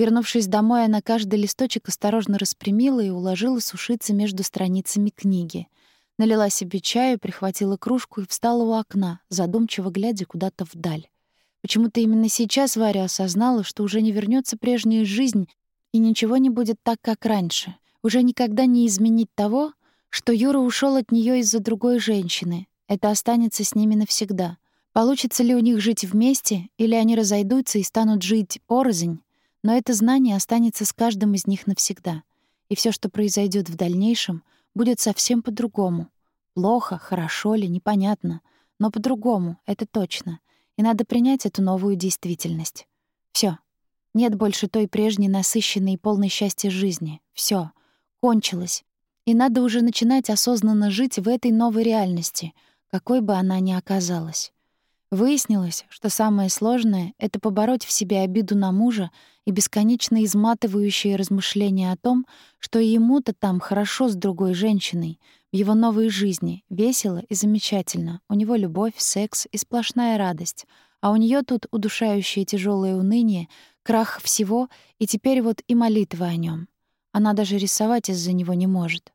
Вернувшись домой, она каждый листочек осторожно распрямила и уложила сушиться между страницами книги. Налила себе чаю, прихватила кружку и встала у окна, задумчиво глядя куда-то вдаль. Почему-то именно сейчас Варя осознала, что уже не вернется прежняя жизнь и ничего не будет так, как раньше. Уже никогда не изменить того, что Юра ушел от нее из-за другой женщины. Это останется с ними навсегда. Получится ли у них жить вместе, или они разойдутся и станут жить порознь, но это знание останется с каждым из них навсегда. И все, что произойдет в дальнейшем, будет совсем по-другому. Плохо, хорошо ли, непонятно. Но по-другому, это точно. И надо принять эту новую действительность. Все. Нет больше той прежней насыщенной и полной счастья жизни. Все. Кончилось. И надо уже начинать осознанно жить в этой новой реальности, какой бы она ни оказалась. Выяснилось, что самое сложное — это побороть в себе обиду на мужа и бесконечно изматывающие размышления о том, что ему-то там хорошо с другой женщиной, в его новой жизни, весело и замечательно, у него любовь, секс и сплошная радость, а у нее тут удушающее тяжелое уныние, крах всего и теперь вот и молитва о нем. Она даже рисовать из-за него не может.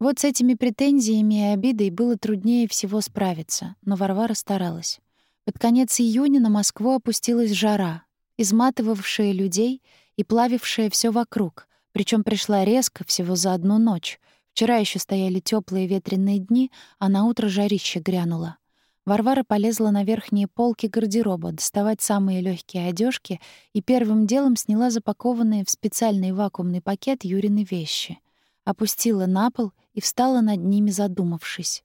Вот с этими претензиями и обидой было труднее всего справиться, но Варвара старалась. Под конец июня на Москву опустилась жара, изматывавшая людей и плавившая все вокруг, причем пришла резко, всего за одну ночь. Вчера еще стояли теплые ветреные дни, а на утро жарище грянуло. Варвара полезла на верхние полки гардероба доставать самые легкие одежки и первым делом сняла запакованные в специальный вакуумный пакет Юрины вещи. Опустила на пол и встала над ними, задумавшись.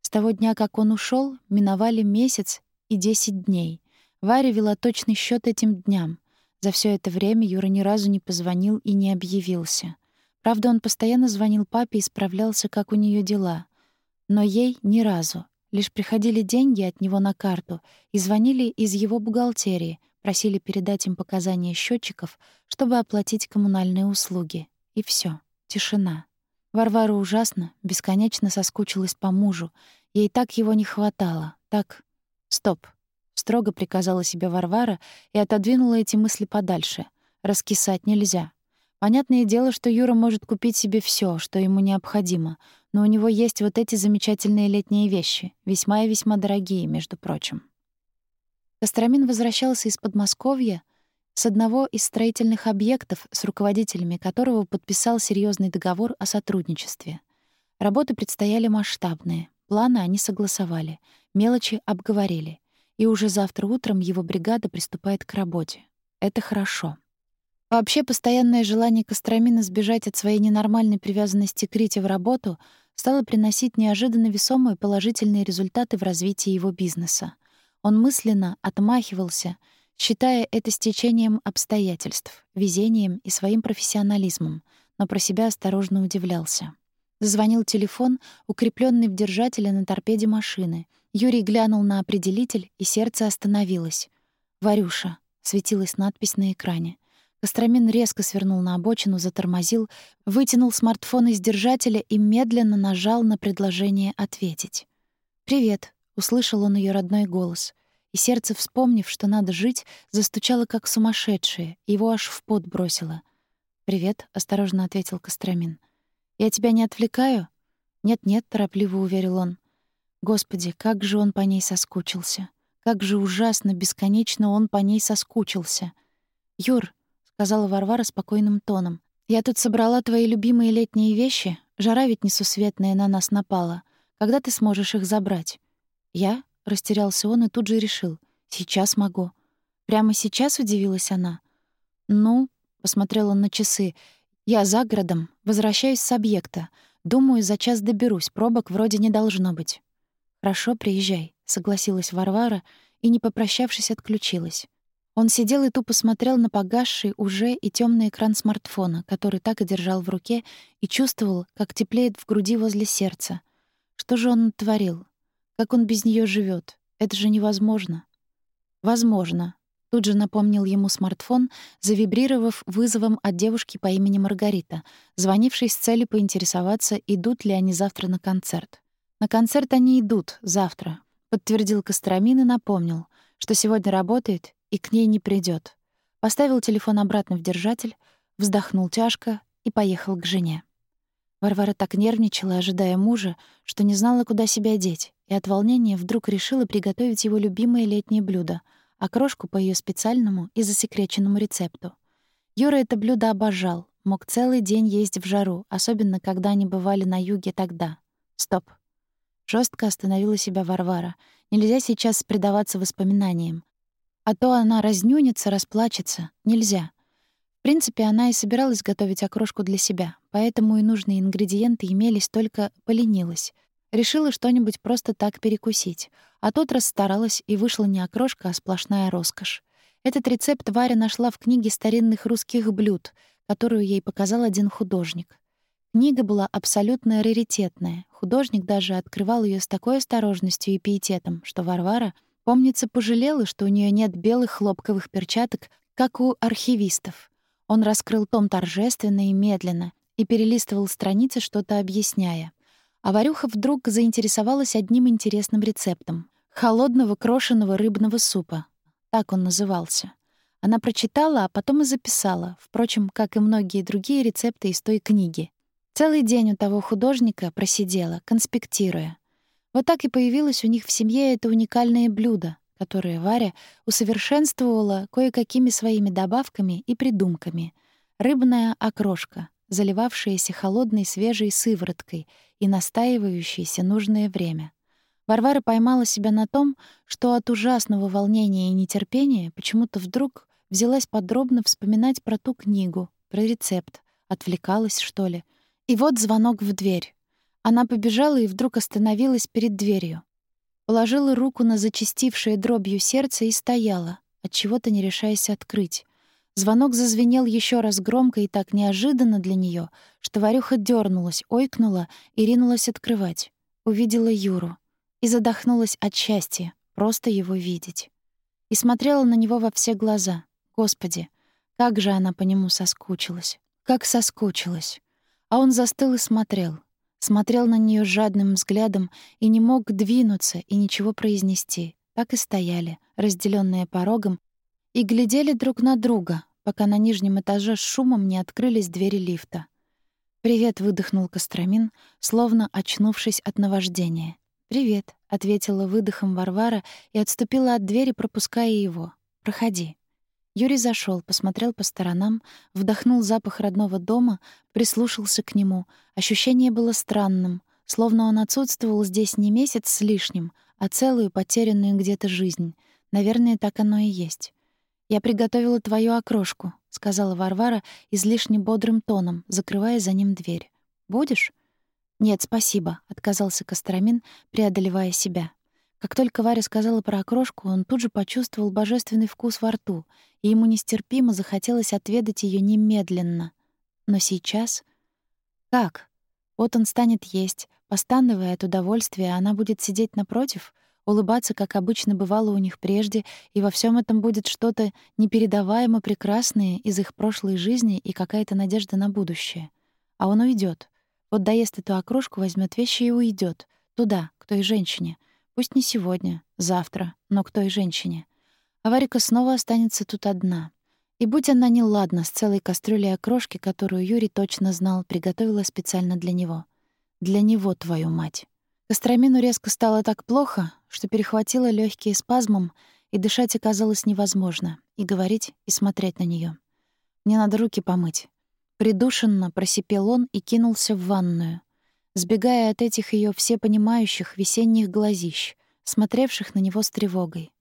С того дня, как он ушел, миновали месяц и 10 дней. Варя вела точный счет этим дням. За все это время Юра ни разу не позвонил и не объявился. Правда, он постоянно звонил папе и справлялся, как у нее дела. Но ей ни разу. Лишь приходили деньги от него на карту и звонили из его бухгалтерии, просили передать им показания счетчиков, чтобы оплатить коммунальные услуги. И все. Тишина. Варвара ужасно, бесконечно соскучилась по мужу. Ей так его не хватало. Так «Стоп», — строго приказала себе Варвара и отодвинула эти мысли подальше. «Раскисать нельзя. Понятное дело, что Юра может купить себе все, что ему необходимо, но у него есть вот эти замечательные летние вещи, весьма и весьма дорогие, между прочим». Костромин возвращался из Подмосковья с одного из строительных объектов, с руководителями которого подписал серьезный договор о сотрудничестве. Работы предстояли масштабные, планы они согласовали — Мелочи обговорили, и уже завтра утром его бригада приступает к работе. Это хорошо. Вообще, постоянное желание Костромина сбежать от своей ненормальной привязанности к Рите в работу стало приносить неожиданно весомые положительные результаты в развитии его бизнеса. Он мысленно отмахивался, считая это стечением обстоятельств, везением и своим профессионализмом, но про себя осторожно удивлялся. Зазвонил телефон, укрепленный в держателе на торпеде машины — Юрий глянул на определитель, и сердце остановилось. «Варюша», — светилась надпись на экране. Костромин резко свернул на обочину, затормозил, вытянул смартфон из держателя и медленно нажал на предложение ответить. «Привет», — услышал он ее родной голос. И сердце, вспомнив, что надо жить, застучало как сумасшедшее, его аж в пот бросило. «Привет», — осторожно ответил Костромин. «Я тебя не отвлекаю?» «Нет-нет», — торопливо уверил он. Господи, как же он по ней соскучился. Как же ужасно, бесконечно он по ней соскучился. «Юр», — сказала Варвара спокойным тоном, — «я тут собрала твои любимые летние вещи. Жара ведь несусветная на нас напала. Когда ты сможешь их забрать?» «Я?» — растерялся он и тут же решил. «Сейчас могу». «Прямо сейчас?» — удивилась она. «Ну», — посмотрел он на часы, — «я за городом, возвращаюсь с объекта. Думаю, за час доберусь, пробок вроде не должно быть». «Хорошо, приезжай», — согласилась Варвара и, не попрощавшись, отключилась. Он сидел и тупо смотрел на погасший уже и темный экран смартфона, который так и держал в руке, и чувствовал, как теплеет в груди возле сердца. Что же он натворил? Как он без нее живет? Это же невозможно. Возможно. Тут же напомнил ему смартфон, завибрировав вызовом от девушки по имени Маргарита, звонившей с целью поинтересоваться, идут ли они завтра на концерт. «На концерт они идут завтра», — подтвердил Костромин и напомнил, что сегодня работает и к ней не придет. Поставил телефон обратно в держатель, вздохнул тяжко и поехал к жене. Варвара так нервничала, ожидая мужа, что не знала, куда себя деть, и от волнения вдруг решила приготовить его любимое летнее блюдо — окрошку по ее специальному и засекреченному рецепту. Юра это блюдо обожал, мог целый день есть в жару, особенно когда они бывали на юге тогда. Стоп. Жестко остановила себя Варвара. Нельзя сейчас предаваться воспоминаниям. А то она разнюнится, расплачется. Нельзя. В принципе, она и собиралась готовить окрошку для себя, поэтому и нужные ингредиенты имелись, только поленилась. Решила что-нибудь просто так перекусить. А тут расстаралась, и вышла не окрошка, а сплошная роскошь. Этот рецепт Варя нашла в книге старинных русских блюд, которую ей показал один художник. Книга была абсолютно раритетная. Художник даже открывал ее с такой осторожностью и пиететом, что Варвара, помнится, пожалела, что у нее нет белых хлопковых перчаток, как у архивистов. Он раскрыл том торжественно и медленно и перелистывал страницы, что-то объясняя. А Варюха вдруг заинтересовалась одним интересным рецептом — холодного крошеного рыбного супа. Так он назывался. Она прочитала, а потом и записала, впрочем, как и многие другие рецепты из той книги. Целый день у того художника просидела, конспектируя. Вот так и появилось у них в семье это уникальное блюдо, которые Варя усовершенствовала кое-какими своими добавками и придумками. Рыбная окрошка, заливавшаяся холодной свежей сывороткой и настаивающаяся нужное время. Варвара поймала себя на том, что от ужасного волнения и нетерпения почему-то вдруг взялась подробно вспоминать про ту книгу, про рецепт, отвлекалась, что ли. И вот звонок в дверь. Она побежала и вдруг остановилась перед дверью. Положила руку на зачастившее дробью сердце и стояла, от чего-то не решаясь открыть. Звонок зазвенел еще раз громко и так неожиданно для нее, что Варюха дернулась, ойкнула и ринулась открывать. Увидела Юру и задохнулась от счастья просто его видеть. И смотрела на него во все глаза. Господи, как же она по нему соскучилась. Как соскучилась. А он застыл и смотрел смотрел на нее жадным взглядом и не мог двинуться и ничего произнести. Так и стояли, разделенные порогом, и глядели друг на друга, пока на нижнем этаже с шумом не открылись двери лифта. «Привет», — выдохнул Костромин, словно очнувшись от наваждения. «Привет», — ответила выдохом Варвара и отступила от двери, пропуская его. «Проходи». Юрий зашел, посмотрел по сторонам, вдохнул запах родного дома, прислушался к нему. Ощущение было странным, словно он отсутствовал здесь не месяц с лишним, а целую потерянную где-то жизнь. Наверное, так оно и есть. «Я приготовила твою окрошку», — сказала Варвара излишне бодрым тоном, закрывая за ним дверь. «Будешь?» «Нет, спасибо», — отказался Костромин, преодолевая себя. Как только Варя сказала про окрошку, он тут же почувствовал божественный вкус во рту, и ему нестерпимо захотелось отведать ее немедленно. Но сейчас... Как? Вот он станет есть, постановая от удовольствия, а она будет сидеть напротив, улыбаться, как обычно бывало у них прежде, и во всем этом будет что-то непередаваемо прекрасное из их прошлой жизни и какая-то надежда на будущее. А он уйдет. Вот доест эту окрошку, возьмет вещи и уйдет Туда, к той женщине — Пусть не сегодня, завтра, но к той женщине. А Варика снова останется тут одна. И будь она неладна с целой кастрюлей окрошки, которую Юрий точно знал, приготовила специально для него. Для него, твою мать. Костромину резко стало так плохо, что перехватило легкие спазмом, и дышать оказалось невозможно, и говорить, и смотреть на нее. Мне надо руки помыть. Придушенно просипел он и кинулся в ванную сбегая от этих ее всепонимающих весенних глазищ, смотревших на него с тревогой.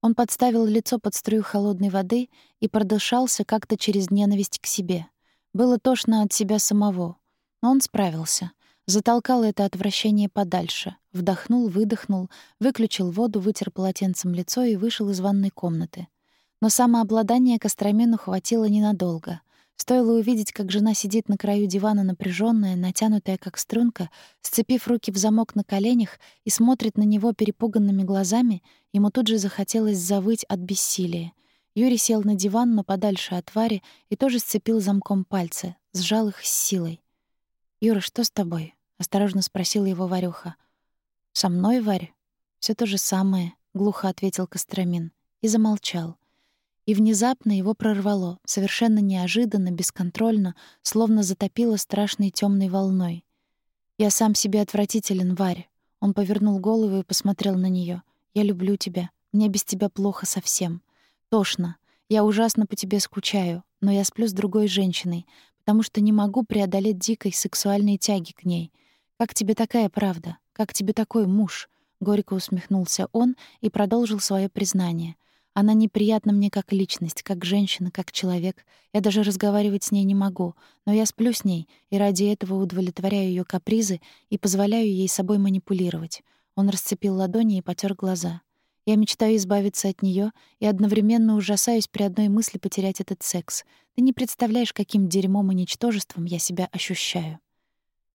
Он подставил лицо под струю холодной воды и продышался как-то через ненависть к себе. Было тошно от себя самого, но он справился. Затолкал это отвращение подальше, вдохнул, выдохнул, выключил воду, вытер полотенцем лицо и вышел из ванной комнаты. Но самообладание Костромину хватило ненадолго. Стоило увидеть, как жена сидит на краю дивана напряженная, натянутая как струнка, сцепив руки в замок на коленях и смотрит на него перепуганными глазами, ему тут же захотелось завыть от бессилия. Юрий сел на диван, но подальше от Вари, и тоже сцепил замком пальцы, сжал их с силой. «Юра, что с тобой?» — осторожно спросил его Варюха. «Со мной, Варь?» Все то же самое», — глухо ответил Костромин и замолчал. И внезапно его прорвало, совершенно неожиданно, бесконтрольно, словно затопило страшной темной волной. «Я сам себе отвратителен, Варя». Он повернул голову и посмотрел на нее. «Я люблю тебя. Мне без тебя плохо совсем. Тошно. Я ужасно по тебе скучаю, но я сплю с другой женщиной, потому что не могу преодолеть дикой сексуальной тяги к ней. Как тебе такая правда? Как тебе такой муж?» Горько усмехнулся он и продолжил свое признание. «Она неприятна мне как личность, как женщина, как человек. Я даже разговаривать с ней не могу, но я сплю с ней, и ради этого удовлетворяю ее капризы и позволяю ей собой манипулировать». Он расцепил ладони и потер глаза. Я мечтаю избавиться от нее и одновременно ужасаюсь при одной мысли потерять этот секс. Ты не представляешь, каким дерьмом и ничтожеством я себя ощущаю.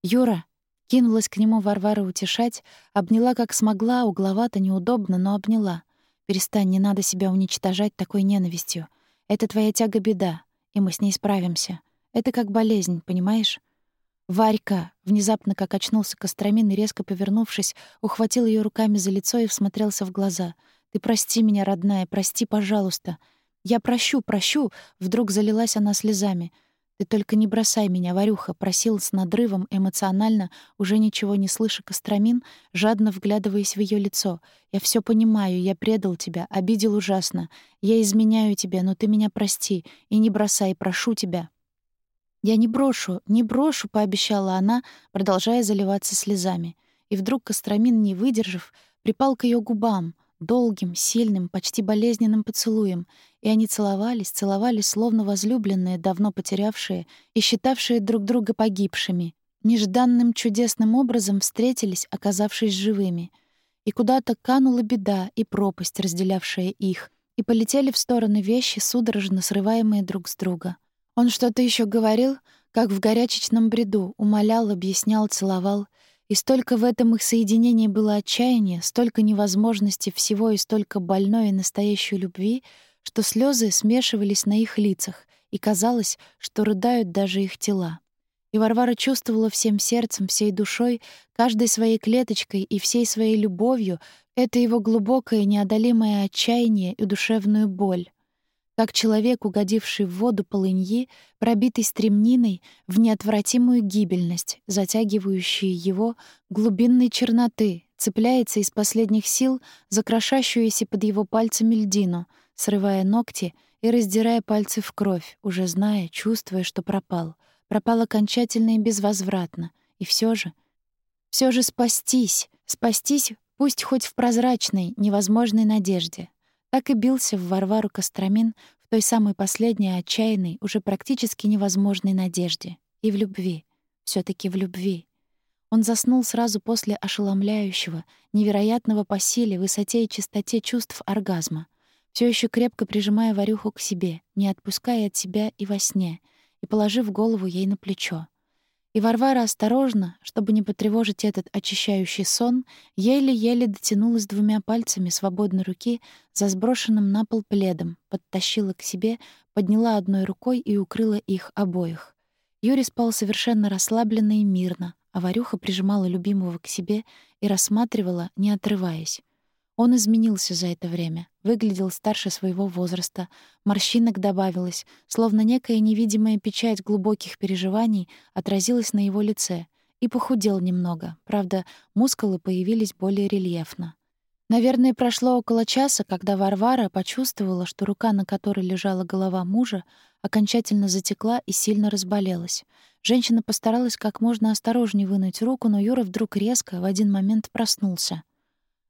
Юра кинулась к нему Варвара утешать, обняла как смогла, угловато, неудобно, но обняла. Перестань, не надо себя уничтожать такой ненавистью. Это твоя тяга беда, и мы с ней справимся. Это как болезнь, понимаешь? Варька, внезапно как очнулся Костромин и резко повернувшись, ухватил ее руками за лицо и всмотрелся в глаза. Ты прости меня, родная, прости, пожалуйста. Я прощу, прощу, вдруг залилась она слезами. Ты только не бросай меня, Варюха, просил с надрывом эмоционально, уже ничего не слыша Костромин, жадно вглядываясь в ее лицо. Я все понимаю, я предал тебя, обидел ужасно. Я изменяю тебе, но ты меня прости и не бросай, прошу тебя. «Я не брошу, не брошу», — пообещала она, продолжая заливаться слезами. И вдруг Костромин, не выдержав, припал к ее губам, долгим, сильным, почти болезненным поцелуем, и они целовались, целовались, словно возлюбленные, давно потерявшие и считавшие друг друга погибшими. Нежданным чудесным образом встретились, оказавшись живыми. И куда-то канула беда и пропасть, разделявшая их, и полетели в стороны вещи, судорожно срываемые друг с друга. Он что-то еще говорил, как в горячечном бреду, умолял, объяснял, целовал. И столько в этом их соединении было отчаяния, столько невозможности всего и столько больной и настоящей любви, что слезы смешивались на их лицах, и казалось, что рыдают даже их тела. И Варвара чувствовала всем сердцем, всей душой, каждой своей клеточкой и всей своей любовью это его глубокое неодолимое отчаяние и душевную боль как человек, угодивший в воду полыньи, пробитый стремниной в неотвратимую гибельность, затягивающую его глубинной черноты, цепляется из последних сил за крошащуюся под его пальцами льдину, срывая ногти и раздирая пальцы в кровь, уже зная, чувствуя, что пропал. Пропал окончательно и безвозвратно. И все же... все же спастись, спастись, пусть хоть в прозрачной, невозможной надежде. Так и бился в Варвару Костромин в той самой последней отчаянной, уже практически невозможной надежде. И в любви. все таки в любви. Он заснул сразу после ошеломляющего, невероятного по силе, высоте и чистоте чувств оргазма, все еще крепко прижимая Варюху к себе, не отпуская от себя и во сне, и положив голову ей на плечо. И Варвара осторожно, чтобы не потревожить этот очищающий сон, еле-еле дотянулась двумя пальцами свободной руки за сброшенным на пол пледом, подтащила к себе, подняла одной рукой и укрыла их обоих. Юрий спал совершенно расслабленно и мирно, а Варюха прижимала любимого к себе и рассматривала, не отрываясь. Он изменился за это время, выглядел старше своего возраста, морщинок добавилось, словно некая невидимая печать глубоких переживаний отразилась на его лице, и похудел немного, правда, мускулы появились более рельефно. Наверное, прошло около часа, когда Варвара почувствовала, что рука, на которой лежала голова мужа, окончательно затекла и сильно разболелась. Женщина постаралась как можно осторожнее вынуть руку, но Юра вдруг резко в один момент проснулся.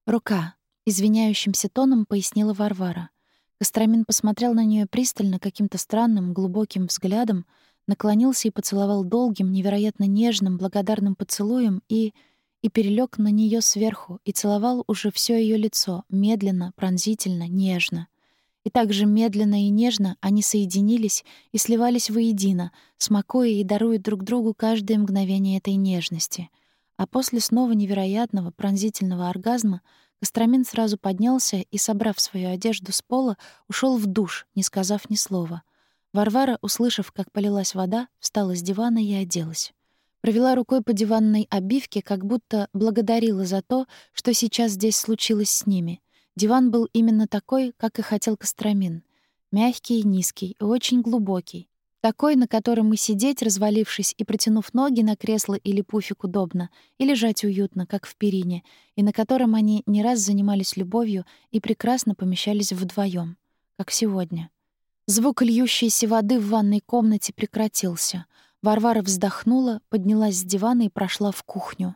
«Рука», Извиняющимся тоном пояснила Варвара. Костромин посмотрел на нее пристально, каким-то странным, глубоким взглядом, наклонился и поцеловал долгим, невероятно нежным, благодарным поцелуем и... и перелег на нее сверху и целовал уже все ее лицо, медленно, пронзительно, нежно. И так же медленно и нежно они соединились и сливались воедино, смакуя и даруя друг другу каждое мгновение этой нежности. А после снова невероятного, пронзительного оргазма — Костромин сразу поднялся и, собрав свою одежду с пола, ушел в душ, не сказав ни слова. Варвара, услышав, как полилась вода, встала с дивана и оделась. Провела рукой по диванной обивке, как будто благодарила за то, что сейчас здесь случилось с ними. Диван был именно такой, как и хотел Костромин. Мягкий и низкий, и очень глубокий. Такой, на котором и сидеть, развалившись и протянув ноги на кресло или пуфик удобно, и лежать уютно, как в перине, и на котором они не раз занимались любовью и прекрасно помещались вдвоем, как сегодня. Звук льющейся воды в ванной комнате прекратился. Варвара вздохнула, поднялась с дивана и прошла в кухню.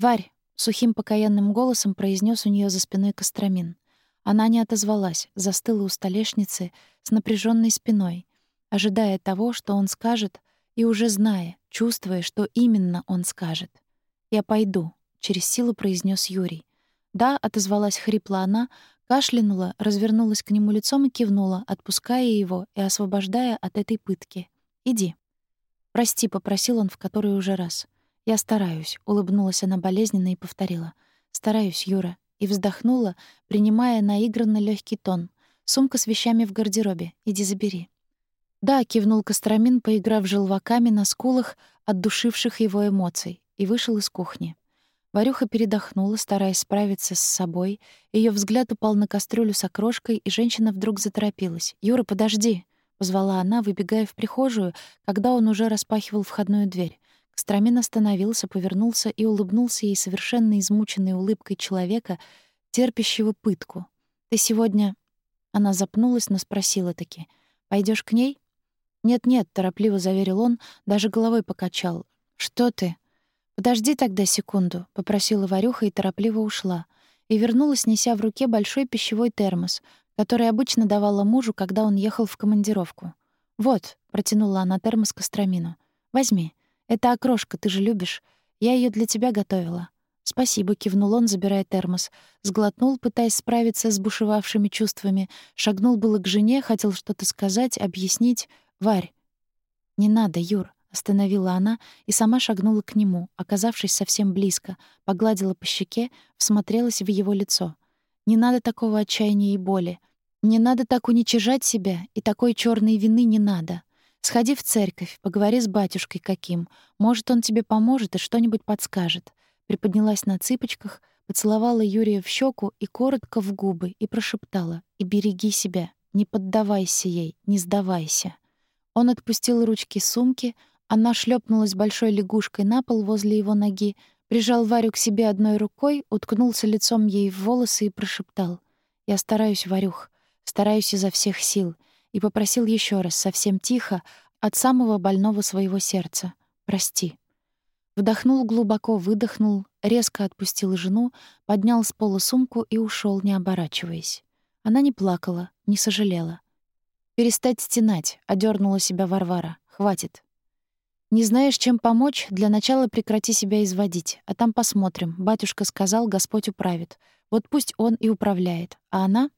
«Варь!» — сухим покаянным голосом произнес у нее за спиной Костромин. Она не отозвалась, застыла у столешницы с напряженной спиной, ожидая того, что он скажет, и уже зная, чувствуя, что именно он скажет. «Я пойду», — через силу произнес Юрий. «Да», — отозвалась хрипло она, кашлянула, развернулась к нему лицом и кивнула, отпуская его и освобождая от этой пытки. «Иди». «Прости», — попросил он в который уже раз. «Я стараюсь», — улыбнулась она болезненно и повторила. «Стараюсь, Юра». И вздохнула, принимая наигранно легкий тон. «Сумка с вещами в гардеробе. Иди забери». «Да», — кивнул Костромин, поиграв желваками на скулах от душивших его эмоций, и вышел из кухни. Варюха передохнула, стараясь справиться с собой. Ее взгляд упал на кастрюлю с окрошкой, и женщина вдруг заторопилась. «Юра, подожди!» — позвала она, выбегая в прихожую, когда он уже распахивал входную дверь. Костромин остановился, повернулся и улыбнулся ей совершенно измученной улыбкой человека, терпящего пытку. «Ты сегодня...» Она запнулась, но спросила таки. Пойдешь к ней?» «Нет-нет», — торопливо заверил он, даже головой покачал. «Что ты?» «Подожди тогда секунду», — попросила Варюха и торопливо ушла. И вернулась, неся в руке большой пищевой термос, который обычно давала мужу, когда он ехал в командировку. «Вот», — протянула она термос Костромину. «Возьми. Это окрошка, ты же любишь. Я ее для тебя готовила». «Спасибо», — кивнул он, забирая термос. Сглотнул, пытаясь справиться с бушевавшими чувствами. Шагнул было к жене, хотел что-то сказать, объяснить. «Варь». «Не надо, Юр», — остановила она и сама шагнула к нему, оказавшись совсем близко, погладила по щеке, всмотрелась в его лицо. «Не надо такого отчаяния и боли. Не надо так уничижать себя, и такой черной вины не надо. Сходи в церковь, поговори с батюшкой каким. Может, он тебе поможет и что-нибудь подскажет». Приподнялась на цыпочках, поцеловала Юрия в щеку и коротко в губы и прошептала: "И береги себя, не поддавайся ей, не сдавайся". Он отпустил ручки сумки, она шлепнулась большой лягушкой на пол возле его ноги, прижал Варю к себе одной рукой, уткнулся лицом ей в волосы и прошептал: "Я стараюсь, Варюх, стараюсь изо всех сил", и попросил еще раз, совсем тихо, от самого больного своего сердца: "Прости". Вдохнул глубоко, выдохнул, резко отпустил жену, поднял с пола сумку и ушел, не оборачиваясь. Она не плакала, не сожалела. «Перестать стенать», — одернула себя Варвара. «Хватит». «Не знаешь, чем помочь? Для начала прекрати себя изводить, а там посмотрим. Батюшка сказал, Господь управит. Вот пусть он и управляет. А она?»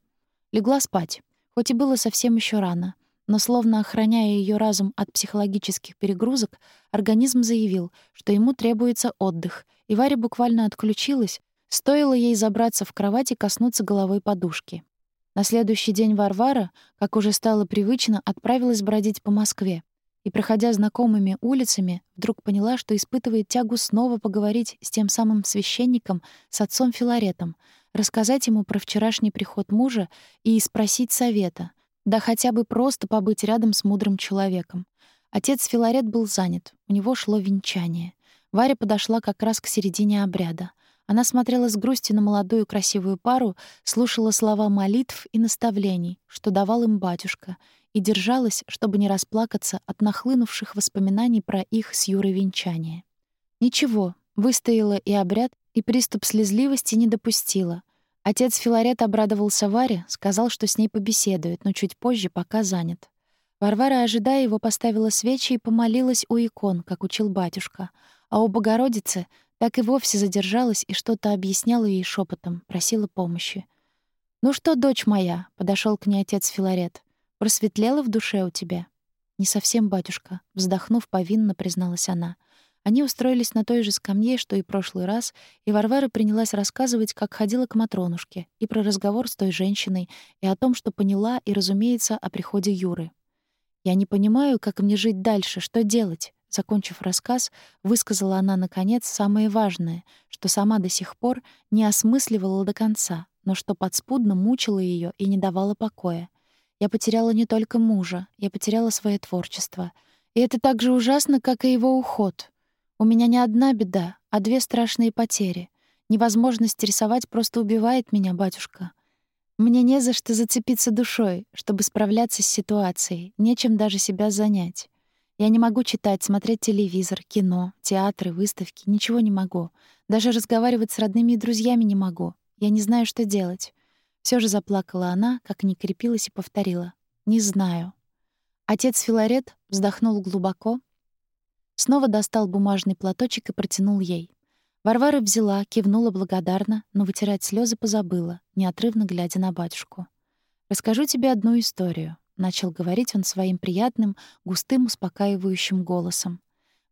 Легла спать. Хоть и было совсем еще рано. Но словно охраняя ее разум от психологических перегрузок, организм заявил, что ему требуется отдых, и Варя буквально отключилась, стоило ей забраться в кровать и коснуться головой подушки. На следующий день Варвара, как уже стало привычно, отправилась бродить по Москве. И, проходя знакомыми улицами, вдруг поняла, что испытывает тягу снова поговорить с тем самым священником, с отцом Филаретом, рассказать ему про вчерашний приход мужа и спросить совета, да хотя бы просто побыть рядом с мудрым человеком. Отец Филарет был занят, у него шло венчание. Варя подошла как раз к середине обряда. Она смотрела с грустью на молодую красивую пару, слушала слова молитв и наставлений, что давал им батюшка, и держалась, чтобы не расплакаться от нахлынувших воспоминаний про их с Юрой венчание. Ничего, выстояла и обряд, и приступ слезливости не допустила. Отец Филарет обрадовался Варе, сказал, что с ней побеседует, но чуть позже, пока занят. Варвара, ожидая его, поставила свечи и помолилась у икон, как учил батюшка, а у Богородицы так и вовсе задержалась и что-то объясняла ей шепотом, просила помощи. «Ну что, дочь моя?» — подошел к ней отец Филарет. «Просветлела в душе у тебя?» «Не совсем, батюшка», — вздохнув, повинно призналась она. Они устроились на той же скамье, что и прошлый раз, и Варвара принялась рассказывать, как ходила к Матронушке, и про разговор с той женщиной, и о том, что поняла, и, разумеется, о приходе Юры. «Я не понимаю, как мне жить дальше, что делать?» Закончив рассказ, высказала она, наконец, самое важное, что сама до сих пор не осмысливала до конца, но что подспудно мучило ее и не давало покоя. Я потеряла не только мужа, я потеряла свое творчество. И это так же ужасно, как и его уход. У меня не одна беда, а две страшные потери. Невозможность рисовать просто убивает меня, батюшка. Мне не за что зацепиться душой, чтобы справляться с ситуацией, нечем даже себя занять. Я не могу читать, смотреть телевизор, кино, театры, выставки, ничего не могу. Даже разговаривать с родными и друзьями не могу. Я не знаю, что делать. Все же заплакала она, как не крепилась и повторила: "Не знаю". Отец Филарет вздохнул глубоко, снова достал бумажный платочек и протянул ей. Варвара взяла, кивнула благодарно, но вытирать слезы позабыла, неотрывно глядя на батюшку. «Расскажу тебе одну историю начал говорить он своим приятным, густым, успокаивающим голосом.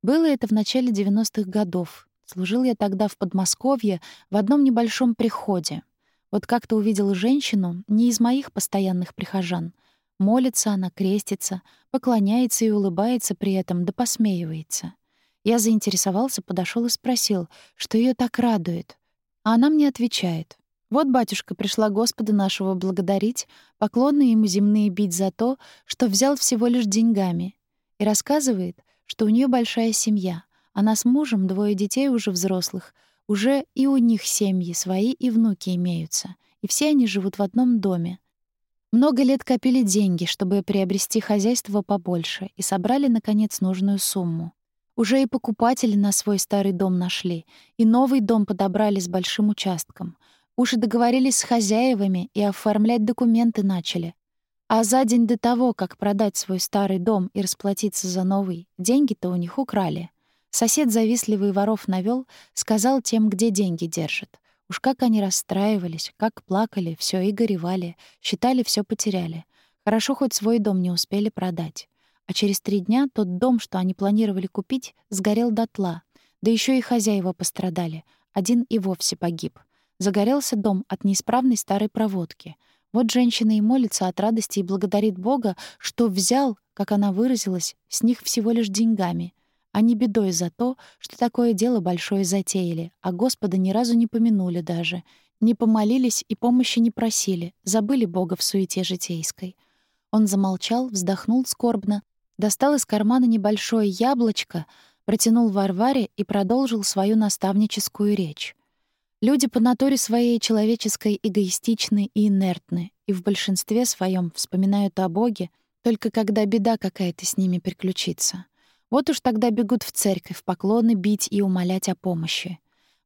Было это в начале 90-х годов. Служил я тогда в Подмосковье в одном небольшом приходе. Вот как-то увидел женщину, не из моих постоянных прихожан. Молится она, крестится, поклоняется и улыбается при этом, да посмеивается. Я заинтересовался, подошел и спросил, что ее так радует. А она мне отвечает: вот батюшка пришла Господа нашего благодарить, поклонны ему земные бить за то, что взял всего лишь деньгами. И рассказывает, что у нее большая семья. Она с мужем, двое детей уже взрослых, уже и у них семьи свои и внуки имеются. И все они живут в одном доме. Много лет копили деньги, чтобы приобрести хозяйство побольше, и собрали, наконец, нужную сумму. Уже и покупатели на свой старый дом нашли, и новый дом подобрали с большим участком — Уж договорились с хозяевами и оформлять документы начали. А за день до того, как продать свой старый дом и расплатиться за новый, деньги-то у них украли. Сосед завистливый воров навёл, сказал тем, где деньги держат. Уж как они расстраивались, как плакали, всё и горевали, считали, всё потеряли. Хорошо, хоть свой дом не успели продать. А через три дня тот дом, что они планировали купить, сгорел дотла. Да ещё и хозяева пострадали. Один и вовсе погиб. Загорелся дом от неисправной старой проводки. Вот женщина и молится от радости и благодарит Бога, что взял, как она выразилась, с них всего лишь деньгами, а не бедой за то, что такое дело большое затеяли, а Господа ни разу не помянули даже, не помолились и помощи не просили, забыли Бога в суете житейской. Он замолчал, вздохнул скорбно, достал из кармана небольшое яблочко, протянул Варваре и продолжил свою наставническую речь. Люди по натуре своей человеческой эгоистичны и инертны, и в большинстве своем вспоминают о Боге только когда беда какая-то с ними приключится. Вот уж тогда бегут в церковь поклоны бить и умолять о помощи.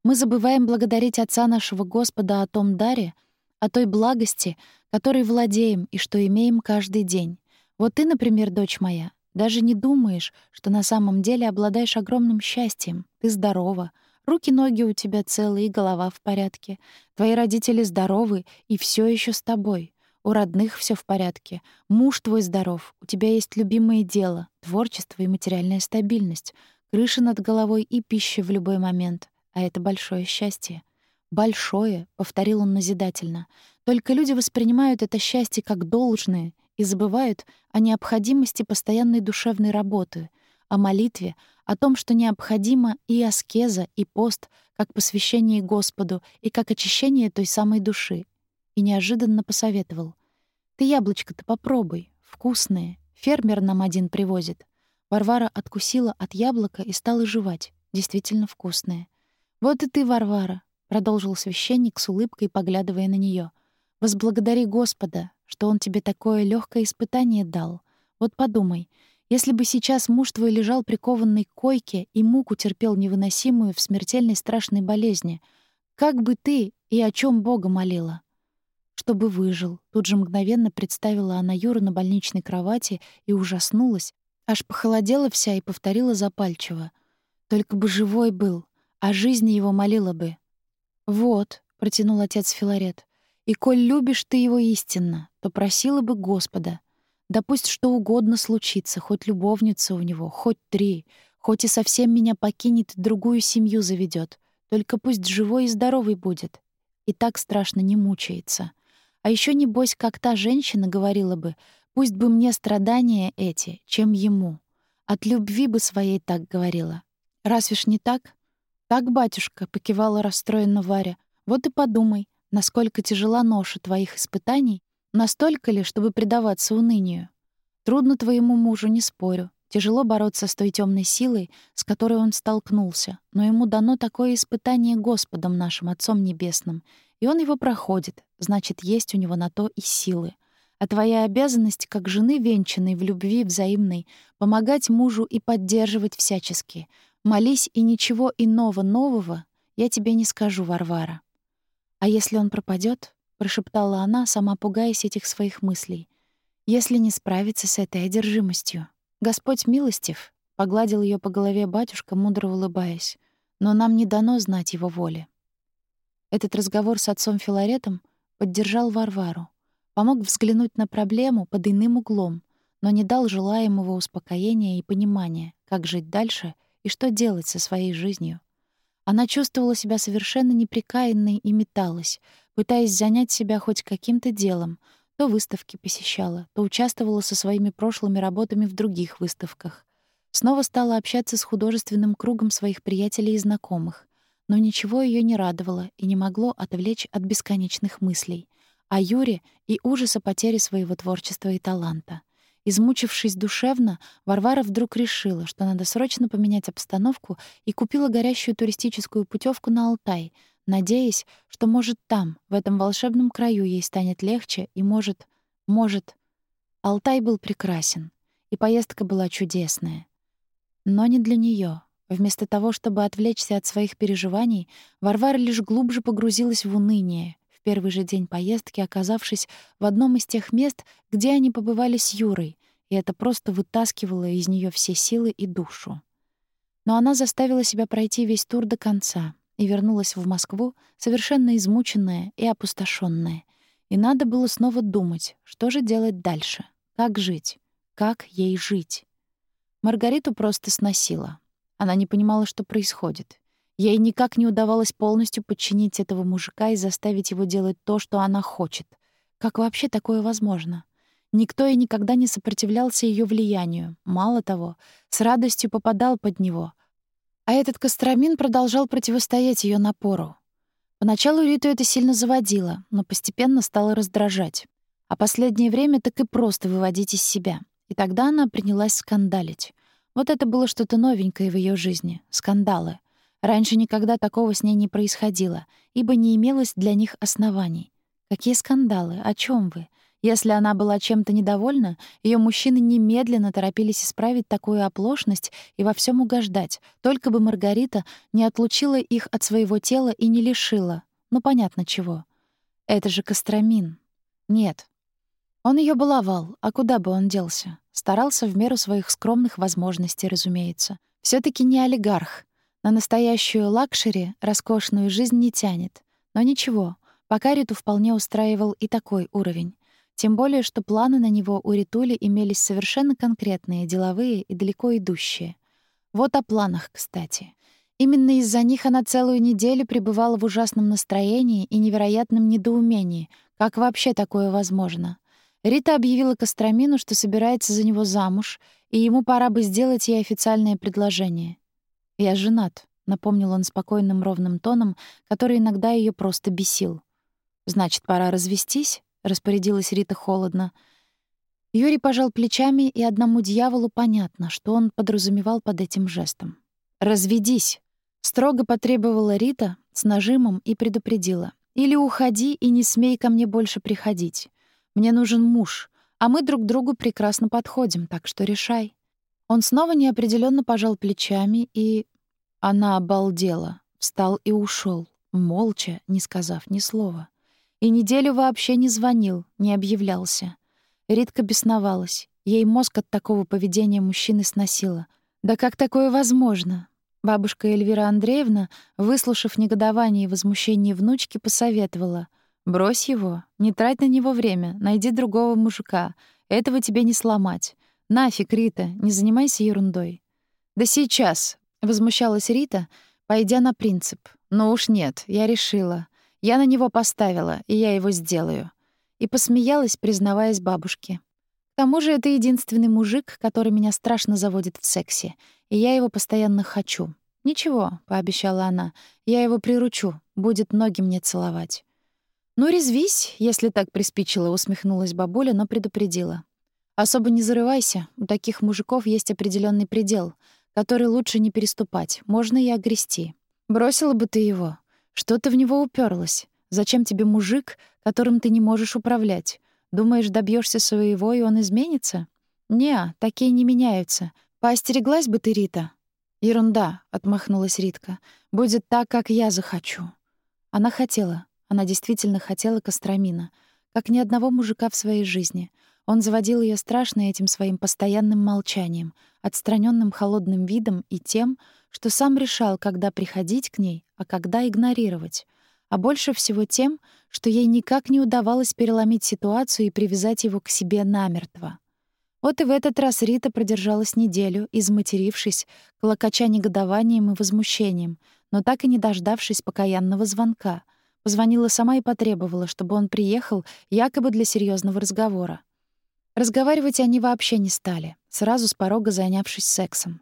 Мы забываем благодарить Отца нашего Господа о том даре, о той благости, которой владеем и что имеем каждый день. Вот ты, например, дочь моя, даже не думаешь, что на самом деле обладаешь огромным счастьем. Ты здорова, Руки-ноги у тебя целые, и голова в порядке. Твои родители здоровы и все еще с тобой. У родных все в порядке. Муж твой здоров. У тебя есть любимое дело, творчество и материальная стабильность, крыша над головой и пища в любой момент. А это большое счастье. «Большое», — повторил он назидательно. «Только люди воспринимают это счастье как должное и забывают о необходимости постоянной душевной работы, о молитве, о том, что необходимо и аскеза, и пост, как посвящение Господу, и как очищение той самой души. И неожиданно посоветовал. «Ты яблочко-то попробуй, вкусное. Фермер нам один привозит». Варвара откусила от яблока и стала жевать. Действительно вкусное. «Вот и ты, Варвара», — продолжил священник с улыбкой, поглядывая на нее. «Возблагодари Господа, что Он тебе такое легкое испытание дал. Вот подумай, если бы сейчас муж твой лежал прикованный к койке и муку терпел невыносимую в смертельной страшной болезни, как бы ты и о чем Бога молила? Чтобы выжил. Тут же мгновенно представила она Юру на больничной кровати и ужаснулась, аж похолодела вся и повторила запальчиво. Только бы живой был, а жизни его молила бы. «Вот», — протянул отец Филарет, — «и коль любишь ты его истинно, то просила бы Господа, да пусть что угодно случится, хоть любовница у него, хоть три, хоть и совсем меня покинет, другую семью заведет. Только пусть живой и здоровый будет. И так страшно не мучается. А еще небось, как та женщина говорила бы, пусть бы мне страдания эти, чем ему. От любви бы своей так говорила. Разве ж не так? Так, батюшка, покивала расстроенно Варя. Вот и подумай, насколько тяжела ноша твоих испытаний, Настолько ли, чтобы предаваться унынию? Трудно твоему мужу, не спорю. Тяжело бороться с той темной силой, с которой он столкнулся, но ему дано такое испытание Господом нашим Отцом Небесным, и он его проходит, значит, есть у него на то и силы. А твоя обязанность, как жены венчанной в любви взаимной, помогать мужу и поддерживать всячески. Молись, и ничего иного нового я тебе не скажу, Варвара. А если он пропадет? Прошептала она, сама пугаясь этих своих мыслей. Если не справиться с этой одержимостью. Господь милостив, погладил ее по голове батюшка, мудро улыбаясь. Но нам не дано знать его воли. Этот разговор с отцом Филаретом поддержал Варвару, помог взглянуть на проблему под иным углом, но не дал желаемого успокоения и понимания, как жить дальше и что делать со своей жизнью. Она чувствовала себя совершенно неприкаянной и металась, пытаясь занять себя хоть каким-то делом, то выставки посещала, то участвовала со своими прошлыми работами в других выставках. Снова стала общаться с художественным кругом своих приятелей и знакомых. Но ничего ее не радовало и не могло отвлечь от бесконечных мыслей. О Юре и ужаса потери своего творчества и таланта. Измучившись душевно, Варвара вдруг решила, что надо срочно поменять обстановку и купила горящую туристическую путевку на Алтай — надеясь, что, может, там, в этом волшебном краю ей станет легче и, может, может... Алтай был прекрасен, и поездка была чудесная. Но не для нее. Вместо того, чтобы отвлечься от своих переживаний, Варвара лишь глубже погрузилась в уныние, в первый же день поездки оказавшись в одном из тех мест, где они побывали с Юрой, и это просто вытаскивало из нее все силы и душу. Но она заставила себя пройти весь тур до конца, и вернулась в Москву совершенно измученная и опустошенная. И надо было снова думать, что же делать дальше, как жить, как ей жить. Маргариту просто сносила. Она не понимала, что происходит. Ей никак не удавалось полностью подчинить этого мужика и заставить его делать то, что она хочет. Как вообще такое возможно? Никто и никогда не сопротивлялся ее влиянию. Мало того, с радостью попадал под него, а этот Костромин продолжал противостоять ее напору. Поначалу Риту это сильно заводило, но постепенно стало раздражать. А последнее время так и просто выводить из себя. И тогда она принялась скандалить. Вот это было что-то новенькое в ее жизни — скандалы. Раньше никогда такого с ней не происходило, ибо не имелось для них оснований. Какие скандалы? О чем вы? Если она была чем-то недовольна, ее мужчины немедленно торопились исправить такую оплошность и во всем угождать, только бы Маргарита не отлучила их от своего тела и не лишила. Ну, понятно чего. Это же Костромин. Нет. Он ее баловал, а куда бы он делся? Старался в меру своих скромных возможностей, разумеется. все таки не олигарх. На настоящую лакшери роскошную жизнь не тянет. Но ничего, пока Риту вполне устраивал и такой уровень. Тем более, что планы на него у Ритули имелись совершенно конкретные, деловые и далеко идущие. Вот о планах, кстати. Именно из-за них она целую неделю пребывала в ужасном настроении и невероятном недоумении. Как вообще такое возможно? Рита объявила Костромину, что собирается за него замуж, и ему пора бы сделать ей официальное предложение. «Я женат», — напомнил он спокойным ровным тоном, который иногда ее просто бесил. «Значит, пора развестись?» — распорядилась Рита холодно. Юрий пожал плечами, и одному дьяволу понятно, что он подразумевал под этим жестом. «Разведись!» — строго потребовала Рита с нажимом и предупредила. «Или уходи и не смей ко мне больше приходить. Мне нужен муж, а мы друг другу прекрасно подходим, так что решай». Он снова неопределенно пожал плечами, и... Она обалдела, встал и ушел, молча, не сказав ни слова. И неделю вообще не звонил, не объявлялся. Ритка бесновалась. Ей мозг от такого поведения мужчины сносило. Да как такое возможно? Бабушка Эльвира Андреевна, выслушав негодование и возмущение внучки, посоветовала: "Брось его, не трать на него время, найди другого мужика. Этого тебе не сломать. Нафиг, Рита, не занимайся ерундой". "Да сейчас", возмущалась Рита, пойдя на принцип. "Ну уж нет, я решила. Я на него поставила, и я его сделаю. И посмеялась, признаваясь бабушке. К тому же это единственный мужик, который меня страшно заводит в сексе, и я его постоянно хочу. «Ничего», — пообещала она, — «я его приручу, будет ноги мне целовать». «Ну, резвись, если так приспичило», — усмехнулась бабуля, но предупредила. «Особо не зарывайся, у таких мужиков есть определенный предел, который лучше не переступать, можно и огрести. Бросила бы ты его. Что ты в него уперлась? Зачем тебе мужик, которым ты не можешь управлять? Думаешь, добьешься своего, и он изменится? Не, такие не меняются. Поостереглась бы ты, Рита». «Ерунда», — отмахнулась Ритка. «Будет так, как я захочу». Она хотела, она действительно хотела Костромина, как ни одного мужика в своей жизни. Он заводил ее страшно этим своим постоянным молчанием, отстраненным холодным видом и тем, что сам решал, когда приходить к ней, а когда игнорировать. А больше всего тем, что ей никак не удавалось переломить ситуацию и привязать его к себе намертво. Вот и в этот раз Рита продержалась неделю, изматерившись, клокоча негодованием и возмущением, но так и не дождавшись покаянного звонка, Позвонила сама и потребовала, чтобы он приехал якобы для серьезного разговора. Разговаривать они вообще не стали, сразу с порога занявшись сексом.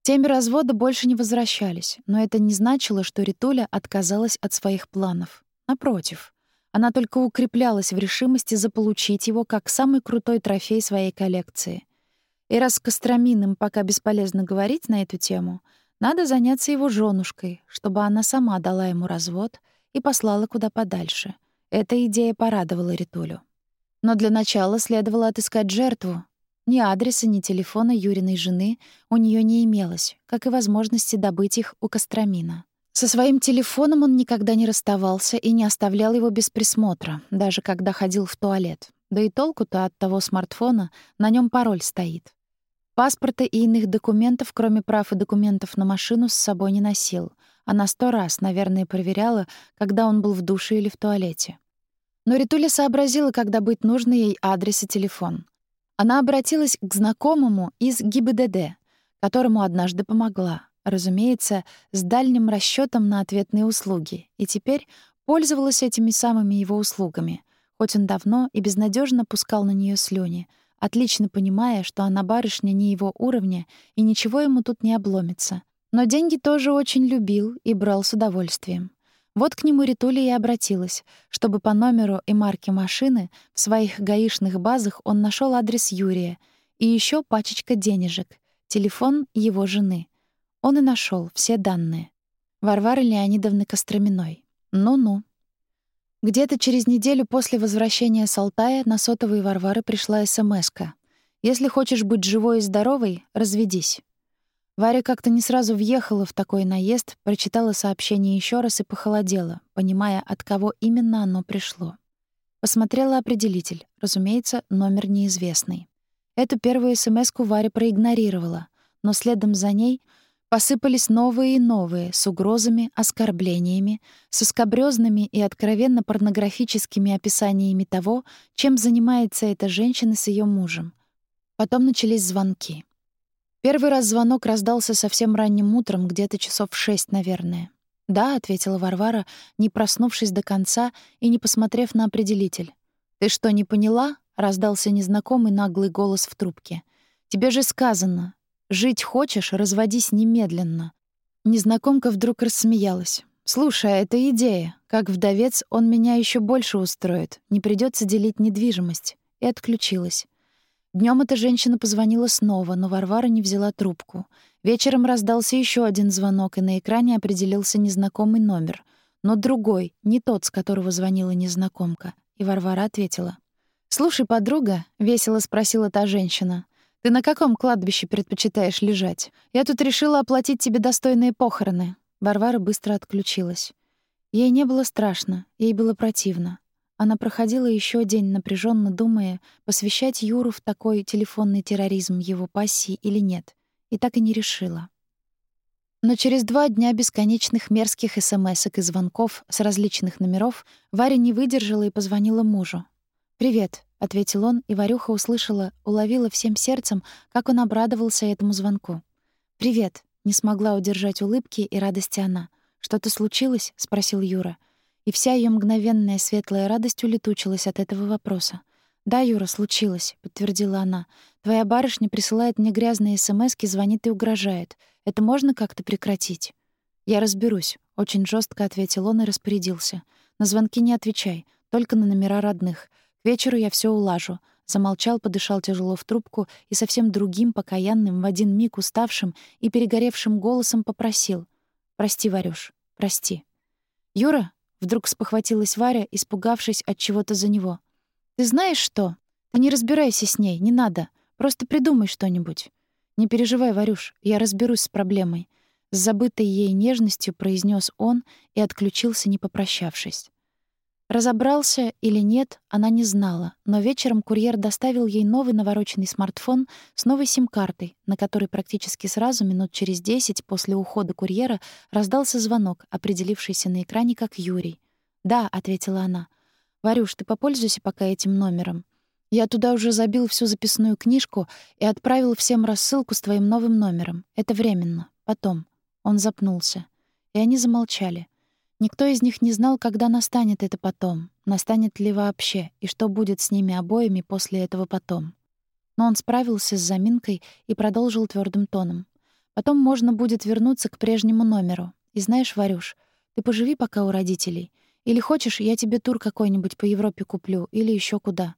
К теме развода больше не возвращались, но это не значило, что Ритуля отказалась от своих планов. Напротив, она только укреплялась в решимости заполучить его как самый крутой трофей своей коллекции. И раз с Костроминым пока бесполезно говорить на эту тему, надо заняться его женушкой, чтобы она сама дала ему развод — и послала куда подальше. Эта идея порадовала Ритулю. Но для начала следовало отыскать жертву. Ни адреса, ни телефона Юриной жены у нее не имелось, как и возможности добыть их у Костромина. Со своим телефоном он никогда не расставался и не оставлял его без присмотра, даже когда ходил в туалет. Да и толку-то от того смартфона, на нем пароль стоит. Паспорта и иных документов, кроме прав и документов на машину, с собой не носил — она сто раз, наверное, проверяла, когда он был в душе или в туалете. Но Ритуля сообразила, когда быть нужно ей адрес и телефон. Она обратилась к знакомому из ГИБДД, которому однажды помогла, разумеется, с дальним расчетом на ответные услуги, и теперь пользовалась этими самыми его услугами, хоть он давно и безнадежно пускал на нее слюни, отлично понимая, что она барышня не его уровня и ничего ему тут не обломится — но деньги тоже очень любил и брал с удовольствием. Вот к нему Ритуля и обратилась, чтобы по номеру и марке машины в своих гаишных базах он нашел адрес Юрия и еще пачечка денежек, телефон его жены. Он и нашел все данные. Варвары Леонидовны Костроминой. Ну-ну. Где-то через неделю после возвращения с Алтая на сотовые Варвары пришла СМСка. «Если хочешь быть живой и здоровой, разведись». Варя как-то не сразу въехала в такой наезд, прочитала сообщение еще раз и похолодела, понимая, от кого именно оно пришло. Посмотрела определитель, разумеется, номер неизвестный. Эту первую СМСку Варя проигнорировала, но следом за ней посыпались новые и новые с угрозами, оскорблениями, с оскобрёзными и откровенно порнографическими описаниями того, чем занимается эта женщина с ее мужем. Потом начались звонки. Первый раз звонок раздался совсем ранним утром, где-то часов в шесть, наверное. «Да», — ответила Варвара, не проснувшись до конца и не посмотрев на определитель. «Ты что, не поняла?» — раздался незнакомый наглый голос в трубке. «Тебе же сказано. Жить хочешь — разводись немедленно». Незнакомка вдруг рассмеялась. «Слушай, а это идея. Как вдовец он меня еще больше устроит. Не придется делить недвижимость». И отключилась. Днем эта женщина позвонила снова, но Варвара не взяла трубку. Вечером раздался еще один звонок, и на экране определился незнакомый номер. Но другой, не тот, с которого звонила незнакомка. И Варвара ответила. «Слушай, подруга», — весело спросила та женщина, «ты на каком кладбище предпочитаешь лежать? Я тут решила оплатить тебе достойные похороны». Варвара быстро отключилась. Ей не было страшно, ей было противно. Она проходила еще день, напряженно думая, посвящать Юру в такой телефонный терроризм его пассии или нет, и так и не решила. Но через два дня бесконечных мерзких смс и звонков с различных номеров Варя не выдержала и позвонила мужу. «Привет», — ответил он, и Варюха услышала, уловила всем сердцем, как он обрадовался этому звонку. «Привет», — не смогла удержать улыбки и радости она. «Что-то случилось?» — спросил Юра. — и вся ее мгновенная светлая радость улетучилась от этого вопроса. «Да, Юра, случилось», — подтвердила она. «Твоя барышня присылает мне грязные смски, звонит и угрожает. Это можно как-то прекратить?» «Я разберусь», — очень жестко ответил он и распорядился. На звонки не отвечай, только на номера родных. К вечеру я все улажу. Замолчал, подышал тяжело в трубку и совсем другим, покаянным, в один миг уставшим и перегоревшим голосом попросил. «Прости, Варюш, прости». «Юра?» — вдруг спохватилась Варя, испугавшись от чего-то за него. «Ты знаешь что? Ты не разбирайся с ней, не надо. Просто придумай что-нибудь». «Не переживай, Варюш, я разберусь с проблемой», — с забытой ей нежностью произнес он и отключился, не попрощавшись. Разобрался или нет, она не знала, но вечером курьер доставил ей новый навороченный смартфон с новой сим-картой, на которой практически сразу, минут через десять после ухода курьера, раздался звонок, определившийся на экране как Юрий. «Да», — ответила она. «Варюш, ты попользуйся пока этим номером. Я туда уже забил всю записную книжку и отправил всем рассылку с твоим новым номером. Это временно. Потом». Он запнулся. И они замолчали. Никто из них не знал, когда настанет это потом, настанет ли вообще, и что будет с ними обоими после этого потом. Но он справился с заминкой и продолжил твердым тоном. Потом можно будет вернуться к прежнему номеру. И знаешь, Варюш, ты поживи пока у родителей. Или хочешь, я тебе тур какой-нибудь по Европе куплю, или еще куда.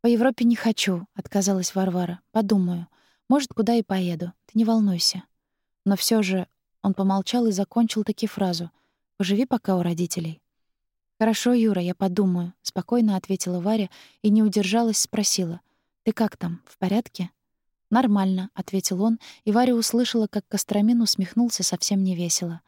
По Европе не хочу, отказалась Варвара. Подумаю. Может, куда и поеду. Ты не волнуйся. Но все же он помолчал и закончил таки фразу — Поживи пока у родителей». «Хорошо, Юра, я подумаю», — спокойно ответила Варя и не удержалась, спросила. «Ты как там, в порядке?» «Нормально», — ответил он, и Варя услышала, как Костромин усмехнулся совсем невесело.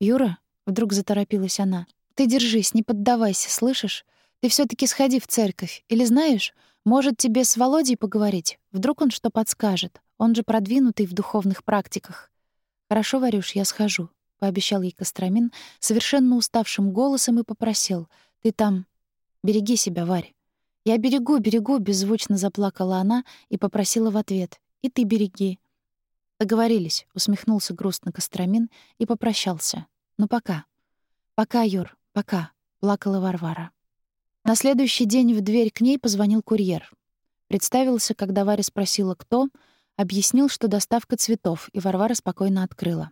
«Юра», — вдруг заторопилась она, — «ты держись, не поддавайся, слышишь? Ты все таки сходи в церковь. Или знаешь, может, тебе с Володей поговорить? Вдруг он что подскажет. Он же продвинутый в духовных практиках». «Хорошо, Варюш, я схожу пообещал ей Костромин совершенно уставшим голосом и попросил: "Ты там береги себя, Варь". "Я берегу, берегу", беззвучно заплакала она и попросила в ответ: "И ты береги". Договорились, усмехнулся грустно Костромин и попрощался. "Ну пока". "Пока, Юр, пока", плакала Варвара. На следующий день в дверь к ней позвонил курьер. Представился, когда Варя спросила, кто, объяснил, что доставка цветов, и Варвара спокойно открыла.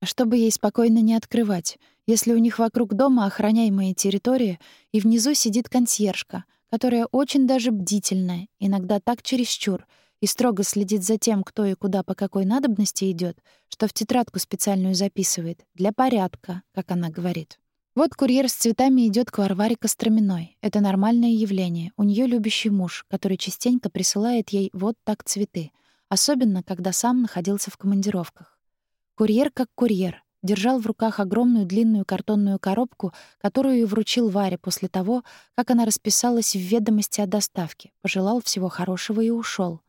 А чтобы ей спокойно не открывать, если у них вокруг дома охраняемая территория, и внизу сидит консьержка, которая очень даже бдительная, иногда так чересчур, и строго следит за тем, кто и куда по какой надобности идет, что в тетрадку специальную записывает, для порядка, как она говорит. Вот курьер с цветами идет к Варваре Костроминой. Это нормальное явление. У нее любящий муж, который частенько присылает ей вот так цветы, особенно когда сам находился в командировках. Курьер как курьер. Держал в руках огромную длинную картонную коробку, которую и вручил Варе после того, как она расписалась в ведомости о доставке, пожелал всего хорошего и ушел.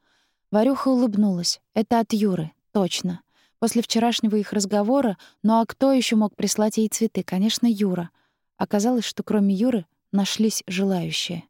Варюха улыбнулась. «Это от Юры. Точно. После вчерашнего их разговора, ну а кто еще мог прислать ей цветы? Конечно, Юра. Оказалось, что кроме Юры нашлись желающие.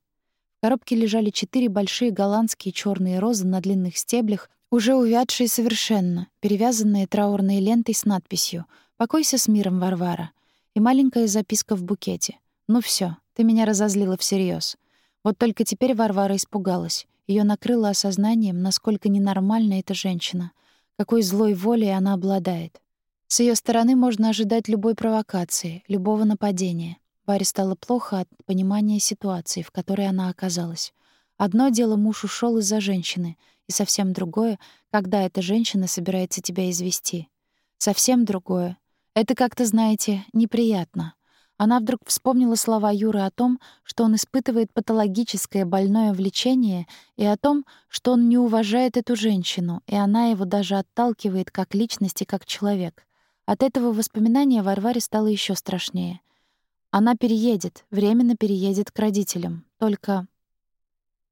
В коробке лежали четыре большие голландские черные розы на длинных стеблях уже увядшие совершенно, перевязанные траурной лентой с надписью «Покойся с миром, Варвара» и маленькая записка в букете. «Ну все, ты меня разозлила всерьез. Вот только теперь Варвара испугалась. Ее накрыло осознанием, насколько ненормальна эта женщина, какой злой волей она обладает. С ее стороны можно ожидать любой провокации, любого нападения. Варе стало плохо от понимания ситуации, в которой она оказалась. Одно дело муж ушел из-за женщины, и совсем другое, когда эта женщина собирается тебя извести. Совсем другое. Это как-то, знаете, неприятно. Она вдруг вспомнила слова Юры о том, что он испытывает патологическое больное влечение, и о том, что он не уважает эту женщину, и она его даже отталкивает как личность и как человек. От этого воспоминания Варваре стало еще страшнее. Она переедет, временно переедет к родителям. Только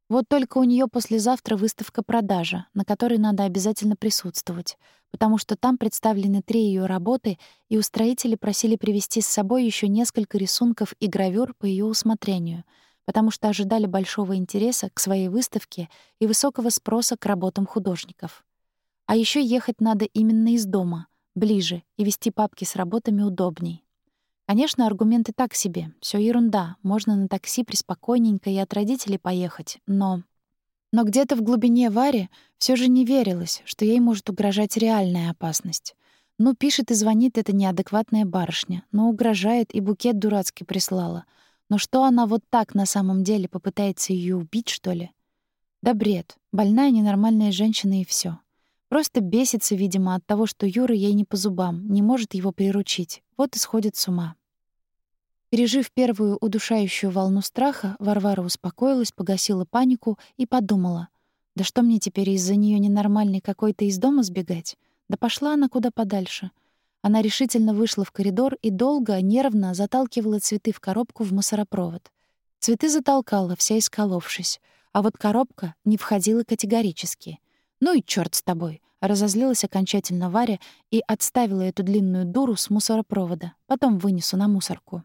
вот только у нее послезавтра выставка-продажа, на которой надо обязательно присутствовать, потому что там представлены три ее работы, и устроители просили привезти с собой еще несколько рисунков и гравюр по ее усмотрению, потому что ожидали большого интереса к своей выставке и высокого спроса к работам художников. А еще ехать надо именно из дома, ближе, и вести папки с работами удобней. Конечно, аргументы так себе, все ерунда, можно на такси приспокойненько и от родителей поехать, но... Но где-то в глубине Вари все же не верилось, что ей может угрожать реальная опасность. Ну, пишет и звонит эта неадекватная барышня, но угрожает и букет дурацкий прислала. Но что она вот так на самом деле попытается ее убить, что ли? Да бред. Больная ненормальная женщина и все. Просто бесится, видимо, от того, что Юра ей не по зубам, не может его приручить. Вот и сходит с ума. Пережив первую удушающую волну страха, Варвара успокоилась, погасила панику и подумала: "Да что мне теперь из-за нее ненормальной какой-то из дома сбегать? Да пошла она куда подальше". Она решительно вышла в коридор и долго, нервно заталкивала цветы в коробку в мусоропровод. Цветы затолкала, вся исколовшись, а вот коробка не входила категорически. «Ну и чёрт с тобой!» — разозлилась окончательно Варя и отставила эту длинную дуру с мусоропровода. Потом вынесу на мусорку.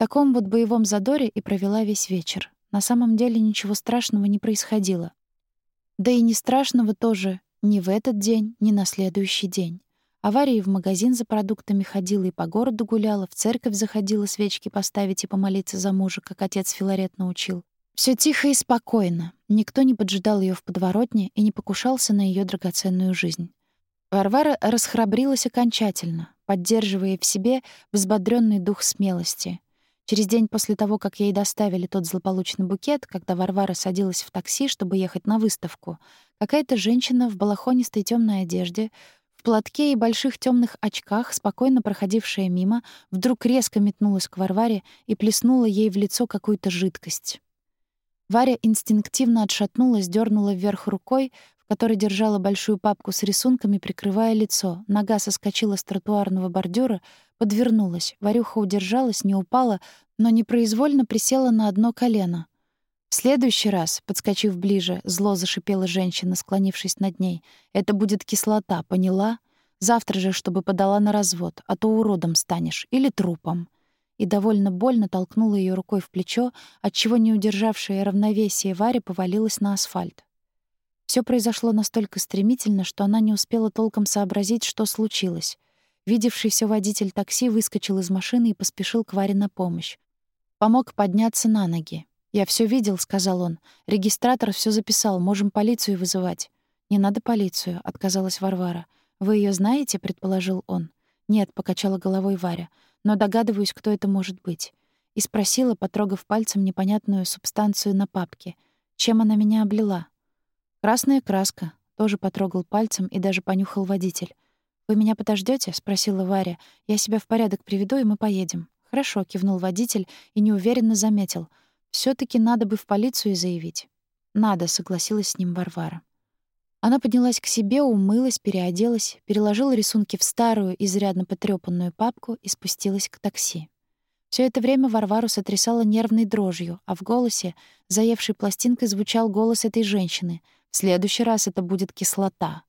Таком вот боевом задоре и провела весь вечер. На самом деле ничего страшного не происходило. Да и не страшного тоже ни в этот день, ни на следующий день. Аварии в магазин за продуктами ходила и по городу гуляла, в церковь заходила свечки поставить и помолиться за мужа, как отец Филарет научил. Все тихо и спокойно. Никто не поджидал ее в подворотне и не покушался на ее драгоценную жизнь. Варвара расхрабрилась окончательно, поддерживая в себе взбодрённый дух смелости. Через день после того, как ей доставили тот злополучный букет, когда Варвара садилась в такси, чтобы ехать на выставку, какая-то женщина в балахонистой темной одежде, в платке и больших темных очках, спокойно проходившая мимо, вдруг резко метнулась к Варваре и плеснула ей в лицо какую-то жидкость. Варя инстинктивно отшатнулась, дернула вверх рукой, в которой держала большую папку с рисунками, прикрывая лицо. Нога соскочила с тротуарного бордюра, подвернулась. Варюха удержалась, не упала, но непроизвольно присела на одно колено. В следующий раз, подскочив ближе, зло зашипела женщина, склонившись над ней. «Это будет кислота, поняла? Завтра же, чтобы подала на развод, а то уродом станешь или трупом» и довольно больно толкнула ее рукой в плечо, отчего не удержавшая равновесие Варя повалилась на асфальт. Все произошло настолько стремительно, что она не успела толком сообразить, что случилось. Видевший все водитель такси выскочил из машины и поспешил к Варе на помощь. Помог подняться на ноги. «Я все видел», — сказал он. «Регистратор все записал, можем полицию вызывать». «Не надо полицию», — отказалась Варвара. «Вы ее знаете?» — предположил он. «Нет», — покачала головой Варя но догадываюсь, кто это может быть. И спросила, потрогав пальцем непонятную субстанцию на папке, чем она меня облила. «Красная краска», — тоже потрогал пальцем и даже понюхал водитель. «Вы меня подождете? спросила Варя. «Я себя в порядок приведу, и мы поедем». «Хорошо», — кивнул водитель и неуверенно заметил. все таки надо бы в полицию заявить». «Надо», — согласилась с ним Варвара. Она поднялась к себе, умылась, переоделась, переложила рисунки в старую, изрядно потрёпанную папку и спустилась к такси. Все это время Варвару сотрясала нервной дрожью, а в голосе, заевшей пластинкой, звучал голос этой женщины. «В следующий раз это будет кислота».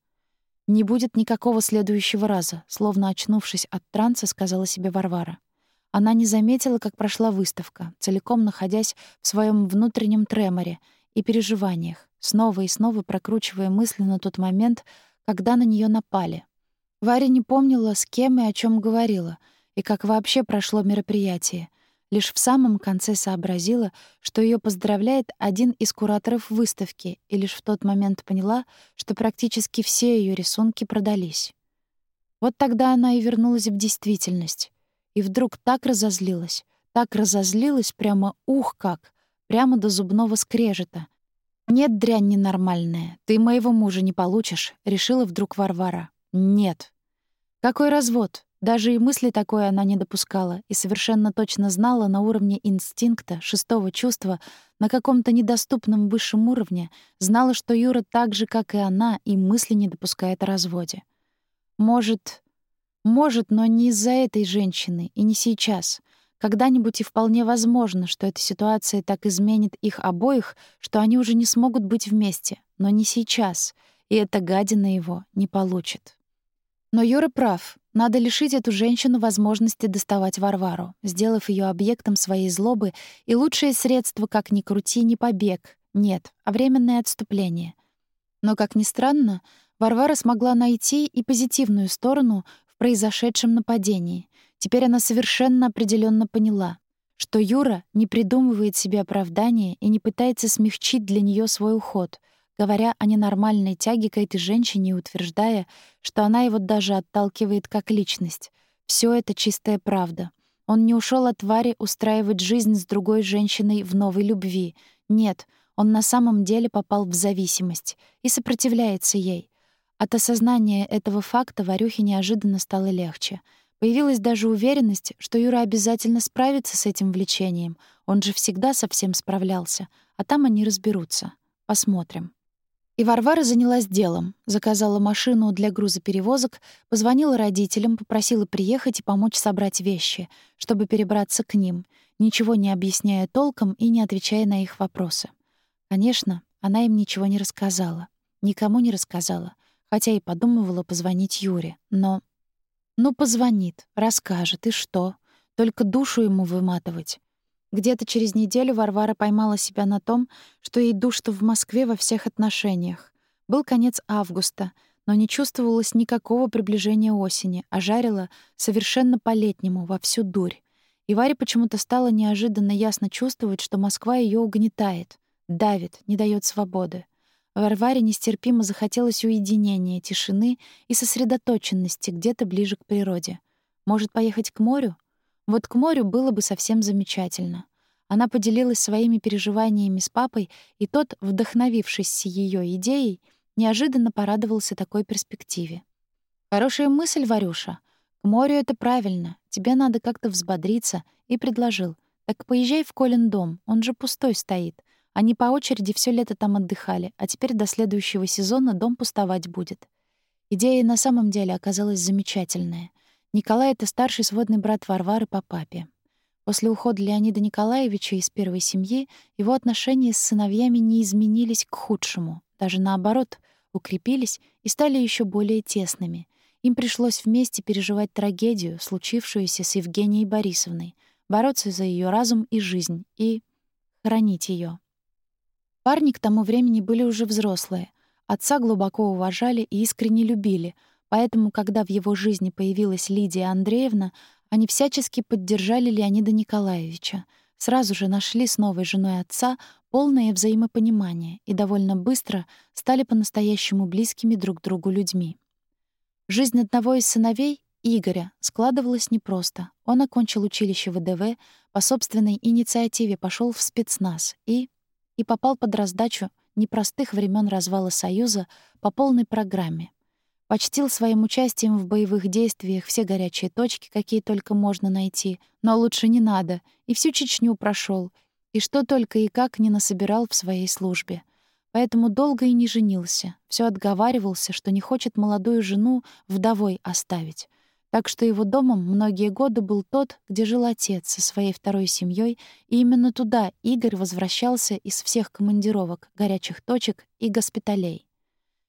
«Не будет никакого следующего раза», словно очнувшись от транса, сказала себе Варвара. Она не заметила, как прошла выставка, целиком находясь в своем внутреннем треморе и переживаниях снова и снова прокручивая мысли на тот момент, когда на нее напали. Варя не помнила, с кем и о чем говорила, и как вообще прошло мероприятие. Лишь в самом конце сообразила, что ее поздравляет один из кураторов выставки, и лишь в тот момент поняла, что практически все ее рисунки продались. Вот тогда она и вернулась в действительность. И вдруг так разозлилась, так разозлилась прямо ух как, прямо до зубного скрежета, «Нет, дрянь ненормальная, ты моего мужа не получишь», — решила вдруг Варвара. «Нет». Какой развод? Даже и мысли такой она не допускала и совершенно точно знала на уровне инстинкта, шестого чувства, на каком-то недоступном высшем уровне, знала, что Юра так же, как и она, и мысли не допускает о разводе. Может, может, но не из-за этой женщины и не сейчас. Когда-нибудь и вполне возможно, что эта ситуация так изменит их обоих, что они уже не смогут быть вместе, но не сейчас, и эта гадина его не получит. Но Юра прав. Надо лишить эту женщину возможности доставать Варвару, сделав ее объектом своей злобы, и лучшее средство, как ни крути, не побег, нет, а временное отступление. Но, как ни странно, Варвара смогла найти и позитивную сторону в произошедшем нападении. Теперь она совершенно определенно поняла, что Юра не придумывает себе оправдания и не пытается смягчить для нее свой уход, говоря о ненормальной тяге к этой женщине и утверждая, что она его даже отталкивает как личность. Все это чистая правда. Он не ушел от Вари устраивать жизнь с другой женщиной в новой любви. Нет, он на самом деле попал в зависимость и сопротивляется ей. От осознания этого факта Варюхе неожиданно стало легче. Появилась даже уверенность, что Юра обязательно справится с этим влечением. Он же всегда со всем справлялся, а там они разберутся. Посмотрим. И Варвара занялась делом, заказала машину для грузоперевозок, позвонила родителям, попросила приехать и помочь собрать вещи, чтобы перебраться к ним, ничего не объясняя толком и не отвечая на их вопросы. Конечно, она им ничего не рассказала. Никому не рассказала, хотя и подумывала позвонить Юре. Но... Ну, позвонит, расскажет, и что? Только душу ему выматывать. Где-то через неделю Варвара поймала себя на том, что ей душно в Москве во всех отношениях. Был конец августа, но не чувствовалось никакого приближения осени, а жарило совершенно по-летнему, во всю дурь. И Варе почему-то стало неожиданно ясно чувствовать, что Москва ее угнетает, давит, не дает свободы. Варваре нестерпимо захотелось уединения, тишины и сосредоточенности где-то ближе к природе. Может, поехать к морю? Вот к морю было бы совсем замечательно. Она поделилась своими переживаниями с папой, и тот, вдохновившись ее идеей, неожиданно порадовался такой перспективе. «Хорошая мысль, Варюша. К морю это правильно. Тебе надо как-то взбодриться». И предложил. «Так поезжай в Колин дом, он же пустой стоит. Они по очереди все лето там отдыхали, а теперь до следующего сезона дом пустовать будет». Идея на самом деле оказалась замечательная. Николай — это старший сводный брат Варвары по папе. После ухода Леонида Николаевича из первой семьи его отношения с сыновьями не изменились к худшему, даже наоборот, укрепились и стали еще более тесными. Им пришлось вместе переживать трагедию, случившуюся с Евгенией Борисовной, бороться за ее разум и жизнь и хранить ее. Парни к тому времени были уже взрослые, отца глубоко уважали и искренне любили — Поэтому, когда в его жизни появилась Лидия Андреевна, они всячески поддержали Леонида Николаевича, сразу же нашли с новой женой отца полное взаимопонимание и довольно быстро стали по-настоящему близкими друг другу людьми. Жизнь одного из сыновей, Игоря, складывалась непросто. Он окончил училище ВДВ, по собственной инициативе пошел в спецназ и... и попал под раздачу непростых времен развала Союза по полной программе — Почтил своим участием в боевых действиях все горячие точки, какие только можно найти, но лучше не надо, и всю Чечню прошел, и что только и как не насобирал в своей службе. Поэтому долго и не женился, все отговаривался, что не хочет молодую жену вдовой оставить. Так что его домом многие годы был тот, где жил отец со своей второй семьей, и именно туда Игорь возвращался из всех командировок, горячих точек и госпиталей.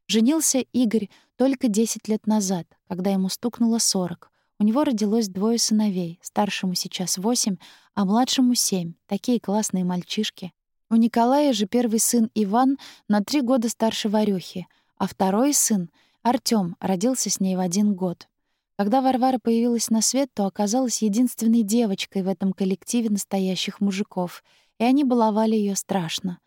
Женился Игорь только 10 лет назад, когда ему стукнуло 40. У него родилось двое сыновей, старшему сейчас 8, а младшему 7. Такие классные мальчишки. У Николая же первый сын Иван на три года старше Варюхи, а второй сын, Артём, родился с ней в один год. Когда Варвара появилась на свет, то оказалась единственной девочкой в этом коллективе настоящих мужиков, и они баловали ее страшно.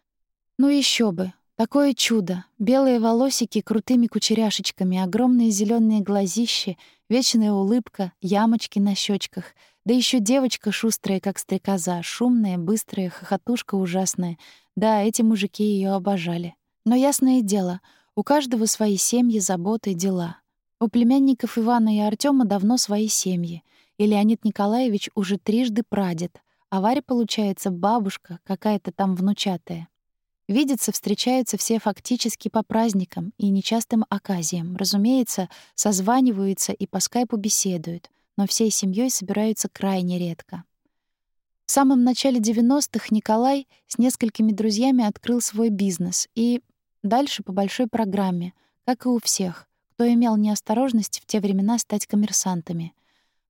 Ну еще бы, Такое чудо. Белые волосики крутыми кучеряшечками, огромные зеленые глазищи, вечная улыбка, ямочки на щечках, да еще девочка шустрая, как стрекоза, шумная, быстрая, хохотушка ужасная. Да, эти мужики ее обожали. Но ясное дело, у каждого свои семьи, заботы, дела. У племянников Ивана и Артема давно свои семьи, и Леонид Николаевич уже трижды прадед, а Варя, получается, бабушка, какая-то там внучатая. Видятся, встречаются все фактически по праздникам и нечастым оказиям. Разумеется, созваниваются и по скайпу беседуют, но всей семьей собираются крайне редко. В самом начале 90-х Николай с несколькими друзьями открыл свой бизнес и дальше по большой программе, как и у всех, кто имел неосторожность в те времена стать коммерсантами.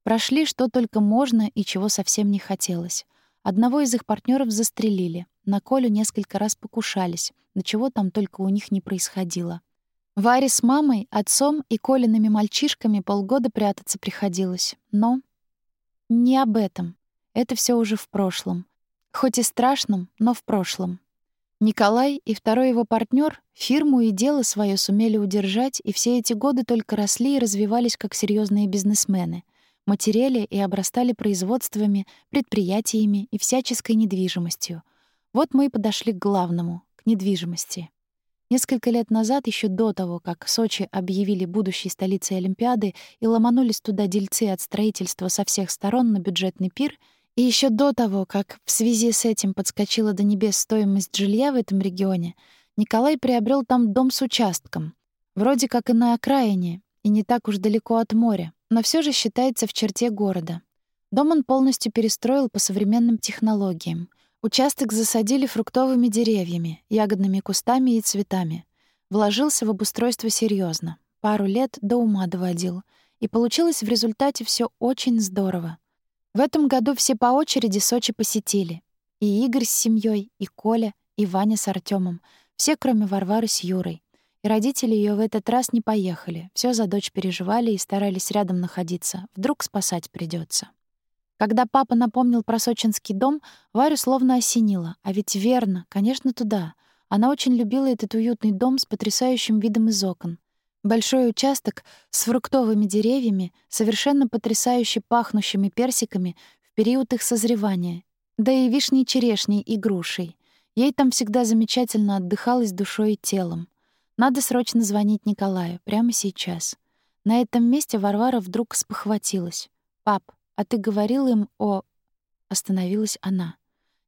Прошли что только можно и чего совсем не хотелось. Одного из их партнеров застрелили — на Колю несколько раз покушались, до чего там только у них не происходило. Варе с мамой, отцом и Колиными мальчишками полгода прятаться приходилось. Но не об этом. Это все уже в прошлом. Хоть и страшном, но в прошлом. Николай и второй его партнер фирму и дело свое сумели удержать, и все эти годы только росли и развивались как серьезные бизнесмены, материали и обрастали производствами, предприятиями и всяческой недвижимостью. Вот мы и подошли к главному — к недвижимости. Несколько лет назад, еще до того, как Сочи объявили будущей столицей Олимпиады и ломанулись туда дельцы от строительства со всех сторон на бюджетный пир — и еще до того, как в связи с этим подскочила до небес стоимость жилья в этом регионе, Николай приобрел там дом с участком, вроде как и на окраине, и не так уж далеко от моря, но все же считается в черте города. Дом он полностью перестроил по современным технологиям. Участок засадили фруктовыми деревьями, ягодными кустами и цветами. Вложился в обустройство серьезно, пару лет до ума доводил, и получилось в результате все очень здорово. В этом году все по очереди Сочи посетили. И Игорь с семьей, и Коля, и Ваня с Артемом. Все, кроме Варвары с Юрой. И родители ее в этот раз не поехали. Все за дочь переживали и старались рядом находиться. Вдруг спасать придется. Когда папа напомнил про сочинский дом, Варю словно осенило. А ведь верно, конечно, туда. Она очень любила этот уютный дом с потрясающим видом из окон. Большой участок с фруктовыми деревьями, совершенно потрясающе пахнущими персиками в период их созревания, да и вишней, черешней и грушей. Ей там всегда замечательно отдыхалось душой и телом. Надо срочно звонить Николаю, прямо сейчас. На этом месте Варвара вдруг спохватилась. «Пап, а ты говорил им о...» Остановилась она.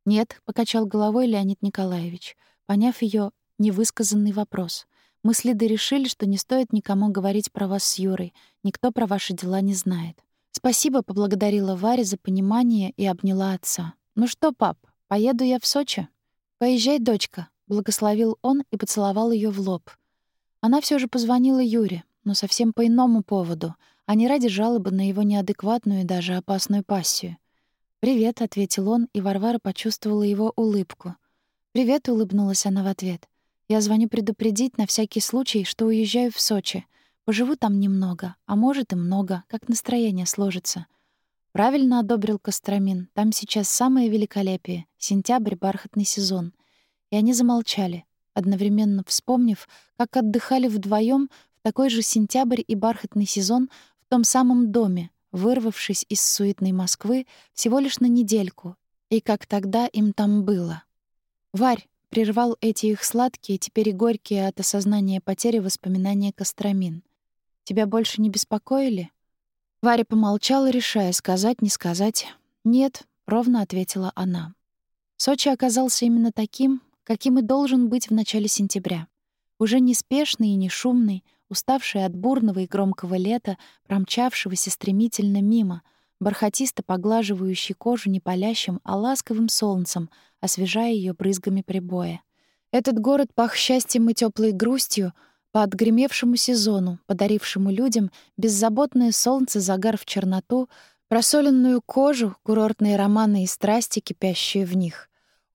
«Нет», — покачал головой Леонид Николаевич, поняв ее невысказанный вопрос — мы с Лидой решили, что не стоит никому говорить про вас с Юрой. Никто про ваши дела не знает. Спасибо, поблагодарила Варя за понимание и обняла отца. Ну что, пап, поеду я в Сочи? Поезжай, дочка, благословил он и поцеловал ее в лоб. Она все же позвонила Юре, но совсем по иному поводу, а не ради жалобы на его неадекватную и даже опасную пассию. «Привет», — ответил он, и Варвара почувствовала его улыбку. «Привет», — улыбнулась она в ответ. Я звоню предупредить на всякий случай, что уезжаю в Сочи. Поживу там немного, а может и много, как настроение сложится. Правильно одобрил Костромин. Там сейчас самое великолепие. Сентябрь, бархатный сезон. И они замолчали, одновременно вспомнив, как отдыхали вдвоем в такой же сентябрь и бархатный сезон в том самом доме, вырвавшись из суетной Москвы всего лишь на недельку, и как тогда им там было. «Варь, Прервал эти их сладкие, теперь и горькие от осознания потери воспоминания Костромин. «Тебя больше не беспокоили?» Варя помолчала, решая, сказать, не сказать. «Нет», — ровно ответила она. Сочи оказался именно таким, каким и должен быть в начале сентября. Уже неспешный и не шумный, уставший от бурного и громкого лета, промчавшегося стремительно мимо, бархатисто поглаживающий кожу не палящим, а ласковым солнцем — освежая ее брызгами прибоя. Этот город пах счастьем и теплой грустью по отгремевшему сезону, подарившему людям беззаботное солнце, загар в черноту, просоленную кожу, курортные романы и страсти, кипящие в них.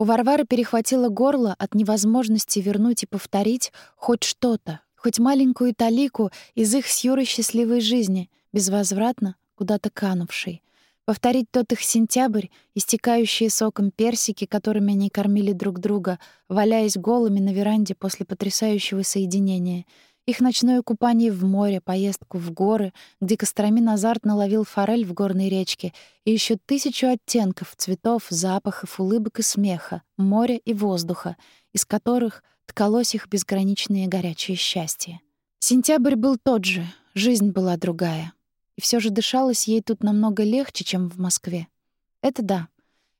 У Варвары перехватило горло от невозможности вернуть и повторить хоть что-то, хоть маленькую талику из их с Юрой счастливой жизни, безвозвратно куда-то канувшей — Повторить тот их сентябрь, истекающие соком персики, которыми они кормили друг друга, валяясь голыми на веранде после потрясающего соединения. Их ночное купание в море, поездку в горы, где Костромин азартно ловил форель в горной речке, и еще тысячу оттенков, цветов, запахов, улыбок и смеха, моря и воздуха, из которых ткалось их безграничное горячее счастье. Сентябрь был тот же, жизнь была другая. И все же дышалось ей тут намного легче, чем в Москве. Это да.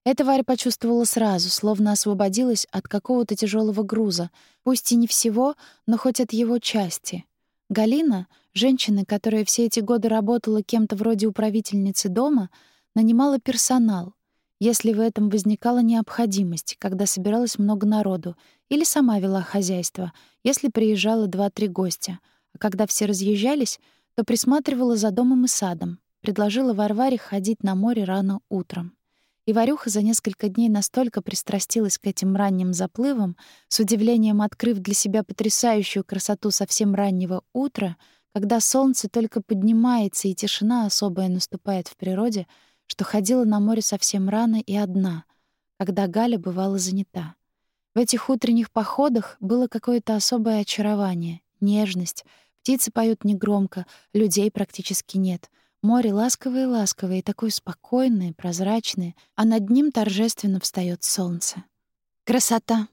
Это Варя почувствовала сразу, словно освободилась от какого-то тяжелого груза, пусть и не всего, но хоть от его части. Галина, женщина, которая все эти годы работала кем-то вроде управительницы дома, нанимала персонал, если в этом возникала необходимость, когда собиралось много народу, или сама вела хозяйство, если приезжало два-три гостя, а когда все разъезжались — то присматривала за домом и садом, предложила Варваре ходить на море рано утром. И Варюха за несколько дней настолько пристрастилась к этим ранним заплывам, с удивлением открыв для себя потрясающую красоту совсем раннего утра, когда солнце только поднимается и тишина особая наступает в природе, что ходила на море совсем рано и одна, когда Галя бывала занята. В этих утренних походах было какое-то особое очарование, нежность. Птицы поют негромко, людей практически нет. Море ласковое-ласковое и такое спокойное, прозрачное, а над ним торжественно встает солнце. Красота!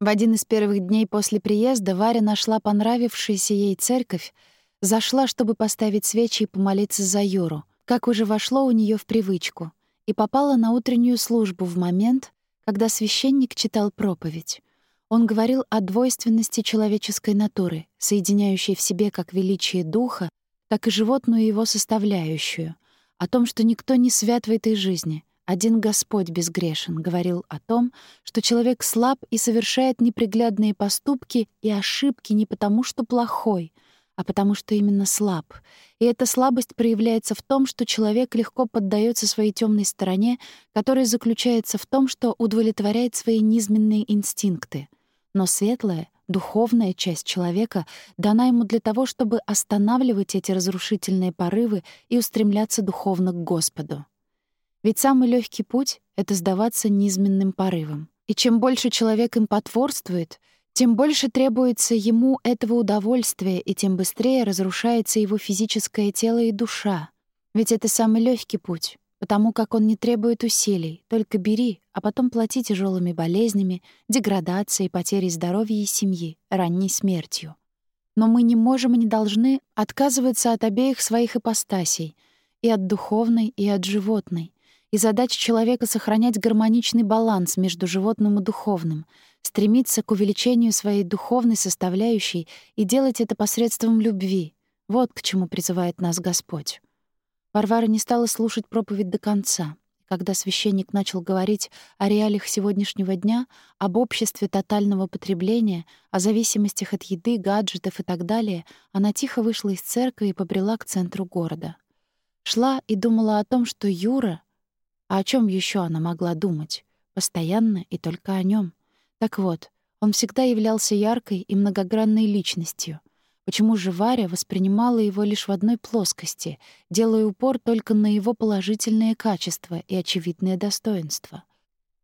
В один из первых дней после приезда Варя нашла понравившуюся ей церковь, зашла, чтобы поставить свечи и помолиться за Юру, как уже вошло у нее в привычку, и попала на утреннюю службу в момент, когда священник читал проповедь. Он говорил о двойственности человеческой натуры, соединяющей в себе как величие духа, так и животную его составляющую, о том, что никто не свят в этой жизни, один Господь безгрешен, говорил о том, что человек слаб и совершает неприглядные поступки и ошибки не потому, что плохой, а потому что именно слаб. И эта слабость проявляется в том, что человек легко поддается своей темной стороне, которая заключается в том, что удовлетворяет свои низменные инстинкты. Но светлая, духовная часть человека дана ему для того, чтобы останавливать эти разрушительные порывы и устремляться духовно к Господу. Ведь самый легкий путь — это сдаваться низменным порывам. И чем больше человек им потворствует, тем больше требуется ему этого удовольствия, и тем быстрее разрушается его физическое тело и душа. Ведь это самый легкий путь, потому как он не требует усилий, только бери, а потом плати тяжелыми болезнями, деградацией, потерей здоровья и семьи, ранней смертью. Но мы не можем и не должны отказываться от обеих своих ипостасей — и от духовной, и от животной и задача человека — сохранять гармоничный баланс между животным и духовным, стремиться к увеличению своей духовной составляющей и делать это посредством любви. Вот к чему призывает нас Господь. Варвара не стала слушать проповедь до конца. Когда священник начал говорить о реалиях сегодняшнего дня, об обществе тотального потребления, о зависимостях от еды, гаджетов и так далее, она тихо вышла из церкви и побрела к центру города. Шла и думала о том, что Юра а о чем еще она могла думать? Постоянно и только о нем. Так вот, он всегда являлся яркой и многогранной личностью. Почему же Варя воспринимала его лишь в одной плоскости, делая упор только на его положительные качества и очевидные достоинства?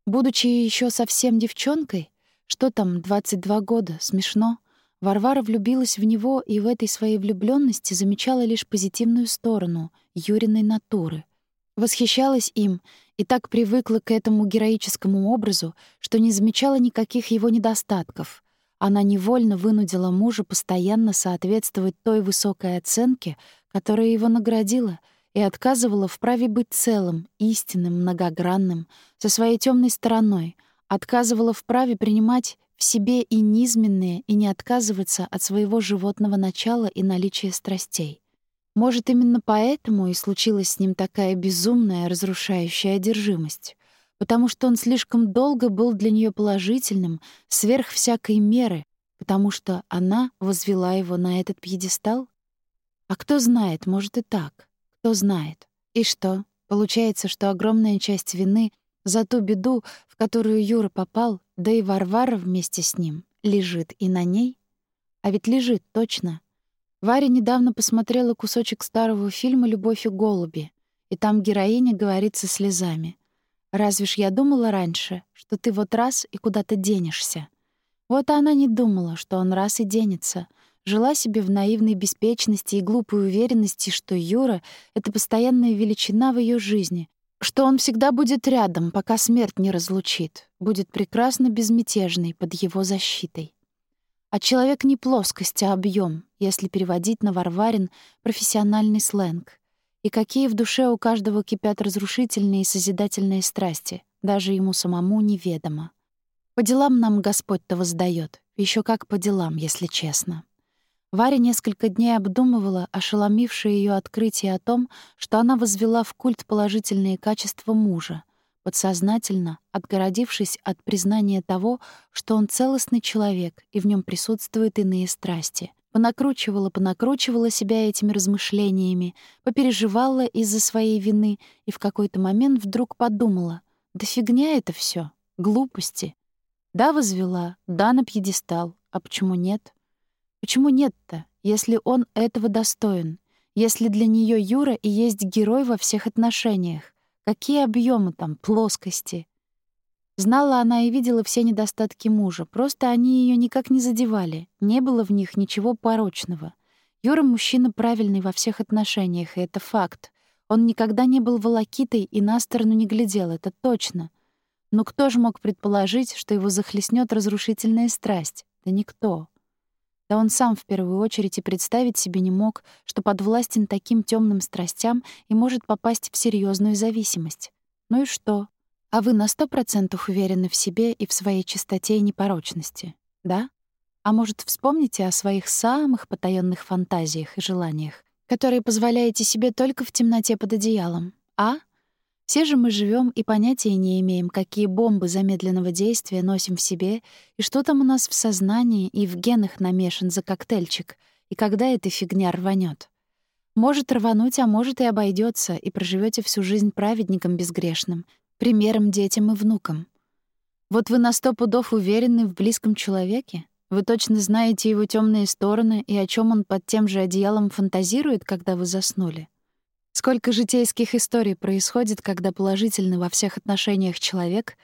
Будучи еще совсем девчонкой, что там, 22 года, смешно, Варвара влюбилась в него и в этой своей влюбленности замечала лишь позитивную сторону Юриной натуры — Восхищалась им и так привыкла к этому героическому образу, что не замечала никаких его недостатков. Она невольно вынудила мужа постоянно соответствовать той высокой оценке, которая его наградила, и отказывала в праве быть целым, истинным, многогранным, со своей темной стороной, отказывала в праве принимать в себе и низменные, и не отказываться от своего животного начала и наличия страстей. Может, именно поэтому и случилась с ним такая безумная, разрушающая одержимость, потому что он слишком долго был для нее положительным, сверх всякой меры, потому что она возвела его на этот пьедестал? А кто знает, может и так. Кто знает. И что? Получается, что огромная часть вины за ту беду, в которую Юра попал, да и Варвара вместе с ним, лежит и на ней? А ведь лежит точно — Варя недавно посмотрела кусочек старого фильма «Любовь и голуби», и там героиня говорит со слезами. «Разве ж я думала раньше, что ты вот раз и куда-то денешься?» Вот она не думала, что он раз и денется. Жила себе в наивной беспечности и глупой уверенности, что Юра — это постоянная величина в ее жизни, что он всегда будет рядом, пока смерть не разлучит, будет прекрасно безмятежный под его защитой. А человек не плоскость, а объем, если переводить на Варварин профессиональный сленг. И какие в душе у каждого кипят разрушительные и созидательные страсти, даже ему самому неведомо. По делам нам Господь-то воздает, еще как по делам, если честно. Варя несколько дней обдумывала ошеломившее ее открытие о том, что она возвела в культ положительные качества мужа — подсознательно отгородившись от признания того, что он целостный человек и в нем присутствуют иные страсти. Понакручивала, понакручивала себя этими размышлениями, попереживала из-за своей вины и в какой-то момент вдруг подумала, да фигня это все, глупости. Да, возвела, да, на пьедестал, а почему нет? Почему нет-то, если он этого достоин, если для нее Юра и есть герой во всех отношениях? Какие объемы там, плоскости? Знала она и видела все недостатки мужа, просто они ее никак не задевали, не было в них ничего порочного. Юра мужчина правильный во всех отношениях, и это факт. Он никогда не был волокитой и на сторону не глядел, это точно. Но кто же мог предположить, что его захлестнет разрушительная страсть? Да никто. Да он сам в первую очередь и представить себе не мог, что подвластен таким темным страстям и может попасть в серьезную зависимость. Ну и что? А вы на сто процентов уверены в себе и в своей чистоте и непорочности, да? А может, вспомните о своих самых потаенных фантазиях и желаниях, которые позволяете себе только в темноте под одеялом, а? Все же мы живем и понятия не имеем, какие бомбы замедленного действия носим в себе и что там у нас в сознании и в генах намешан за коктейльчик, и когда эта фигня рванет. Может рвануть, а может и обойдется, и проживете всю жизнь праведником безгрешным, примером детям и внукам. Вот вы на сто пудов уверены в близком человеке? Вы точно знаете его темные стороны и о чем он под тем же одеялом фантазирует, когда вы заснули? Сколько житейских историй происходит, когда положительный во всех отношениях человек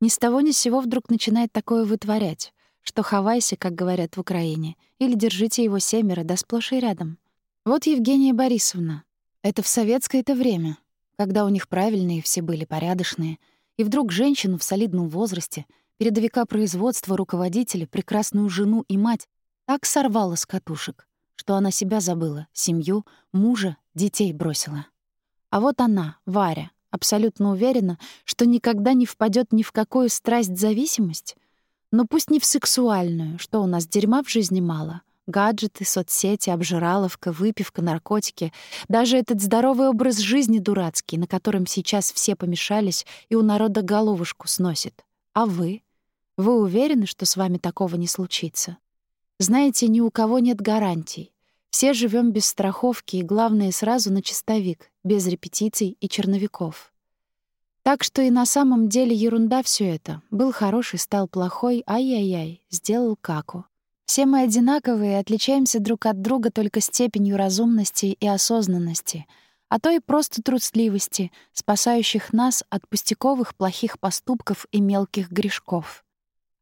ни с того ни с сего вдруг начинает такое вытворять, что хавайся, как говорят в Украине, или держите его семеро, да сплошь и рядом. Вот Евгения Борисовна. Это в советское-то время когда у них правильные все были, порядочные, и вдруг женщину в солидном возрасте, передовика производства, руководителя, прекрасную жену и мать так сорвала с катушек, что она себя забыла, семью, мужа, детей бросила. А вот она, Варя, абсолютно уверена, что никогда не впадет ни в какую страсть-зависимость, но пусть не в сексуальную, что у нас дерьма в жизни мало, Гаджеты, соцсети, обжираловка, выпивка, наркотики. Даже этот здоровый образ жизни дурацкий, на котором сейчас все помешались и у народа головушку сносит. А вы? Вы уверены, что с вами такого не случится? Знаете, ни у кого нет гарантий. Все живем без страховки и, главное, сразу на чистовик, без репетиций и черновиков. Так что и на самом деле ерунда все это. Был хороший, стал плохой, ай-яй-яй, сделал каку. Все мы одинаковые и отличаемся друг от друга только степенью разумности и осознанности, а то и просто трусливости, спасающих нас от пустяковых плохих поступков и мелких грешков.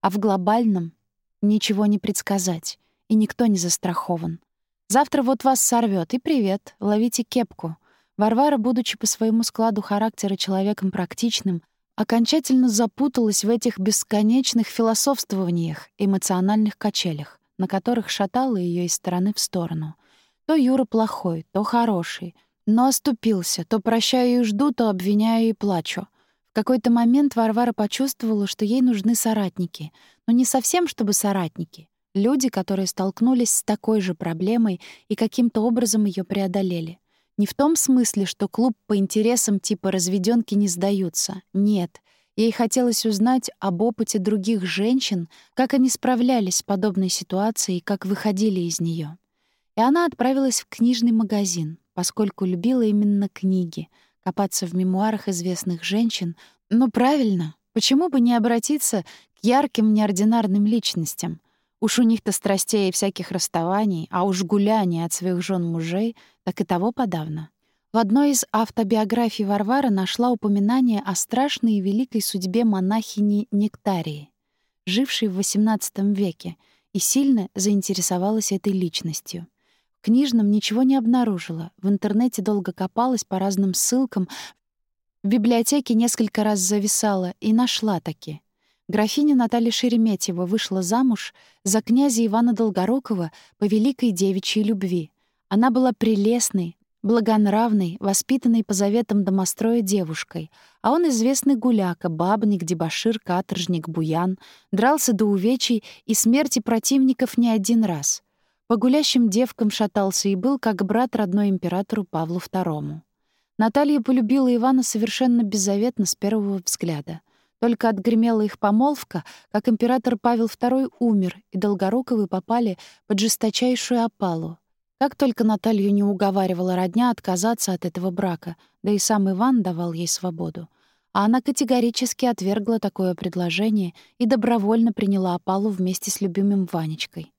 А в глобальном ничего не предсказать, и никто не застрахован. Завтра вот вас сорвет и привет, ловите кепку. Варвара, будучи по своему складу характера человеком практичным, окончательно запуталась в этих бесконечных философствованиях, эмоциональных качелях, на которых шатала ее из стороны в сторону. То Юра плохой, то хороший, но оступился, то прощаю и жду, то обвиняю и плачу. В какой-то момент Варвара почувствовала, что ей нужны соратники, но не совсем чтобы соратники. Люди, которые столкнулись с такой же проблемой и каким-то образом ее преодолели. Не в том смысле, что клуб по интересам типа разведёнки не сдаются. Нет. Ей хотелось узнать об опыте других женщин, как они справлялись с подобной ситуацией как выходили из неё. И она отправилась в книжный магазин, поскольку любила именно книги, копаться в мемуарах известных женщин. Но правильно, почему бы не обратиться к ярким неординарным личностям? Уж у них-то страстей и всяких расставаний, а уж гуляния от своих жен мужей, так и того подавно. В одной из автобиографий Варвара нашла упоминание о страшной и великой судьбе монахини Нектарии, жившей в XVIII веке, и сильно заинтересовалась этой личностью. В книжном ничего не обнаружила, в интернете долго копалась по разным ссылкам, в библиотеке несколько раз зависала и нашла таки. Графиня Наталья Шереметьева вышла замуж за князя Ивана Долгорукова по великой девичьей любви. Она была прелестной, благонравной, воспитанной по заветам домостроя девушкой, а он известный гуляка, бабник, дебошир, каторжник, буян, дрался до увечий и смерти противников не один раз. По гулящим девкам шатался и был как брат родной императору Павлу II. Наталья полюбила Ивана совершенно беззаветно с первого взгляда — только отгремела их помолвка, как император Павел II умер, и Долгоруковы попали под жесточайшую опалу. Как только Наталью не уговаривала родня отказаться от этого брака, да и сам Иван давал ей свободу. А она категорически отвергла такое предложение и добровольно приняла опалу вместе с любимым Ванечкой.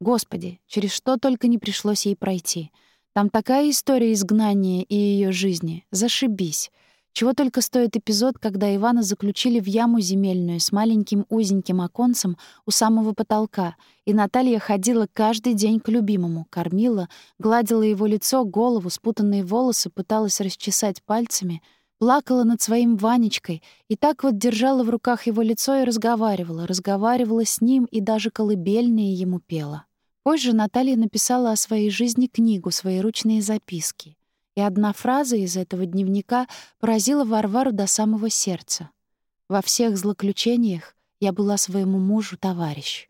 Господи, через что только не пришлось ей пройти. Там такая история изгнания и ее жизни. Зашибись. Чего только стоит эпизод, когда Ивана заключили в яму земельную с маленьким узеньким оконцем у самого потолка, и Наталья ходила каждый день к любимому, кормила, гладила его лицо, голову, спутанные волосы, пыталась расчесать пальцами, плакала над своим Ванечкой и так вот держала в руках его лицо и разговаривала, разговаривала с ним и даже колыбельные ему пела. Позже Наталья написала о своей жизни книгу, свои ручные записки. И одна фраза из этого дневника поразила Варвару до самого сердца. «Во всех злоключениях я была своему мужу товарищ».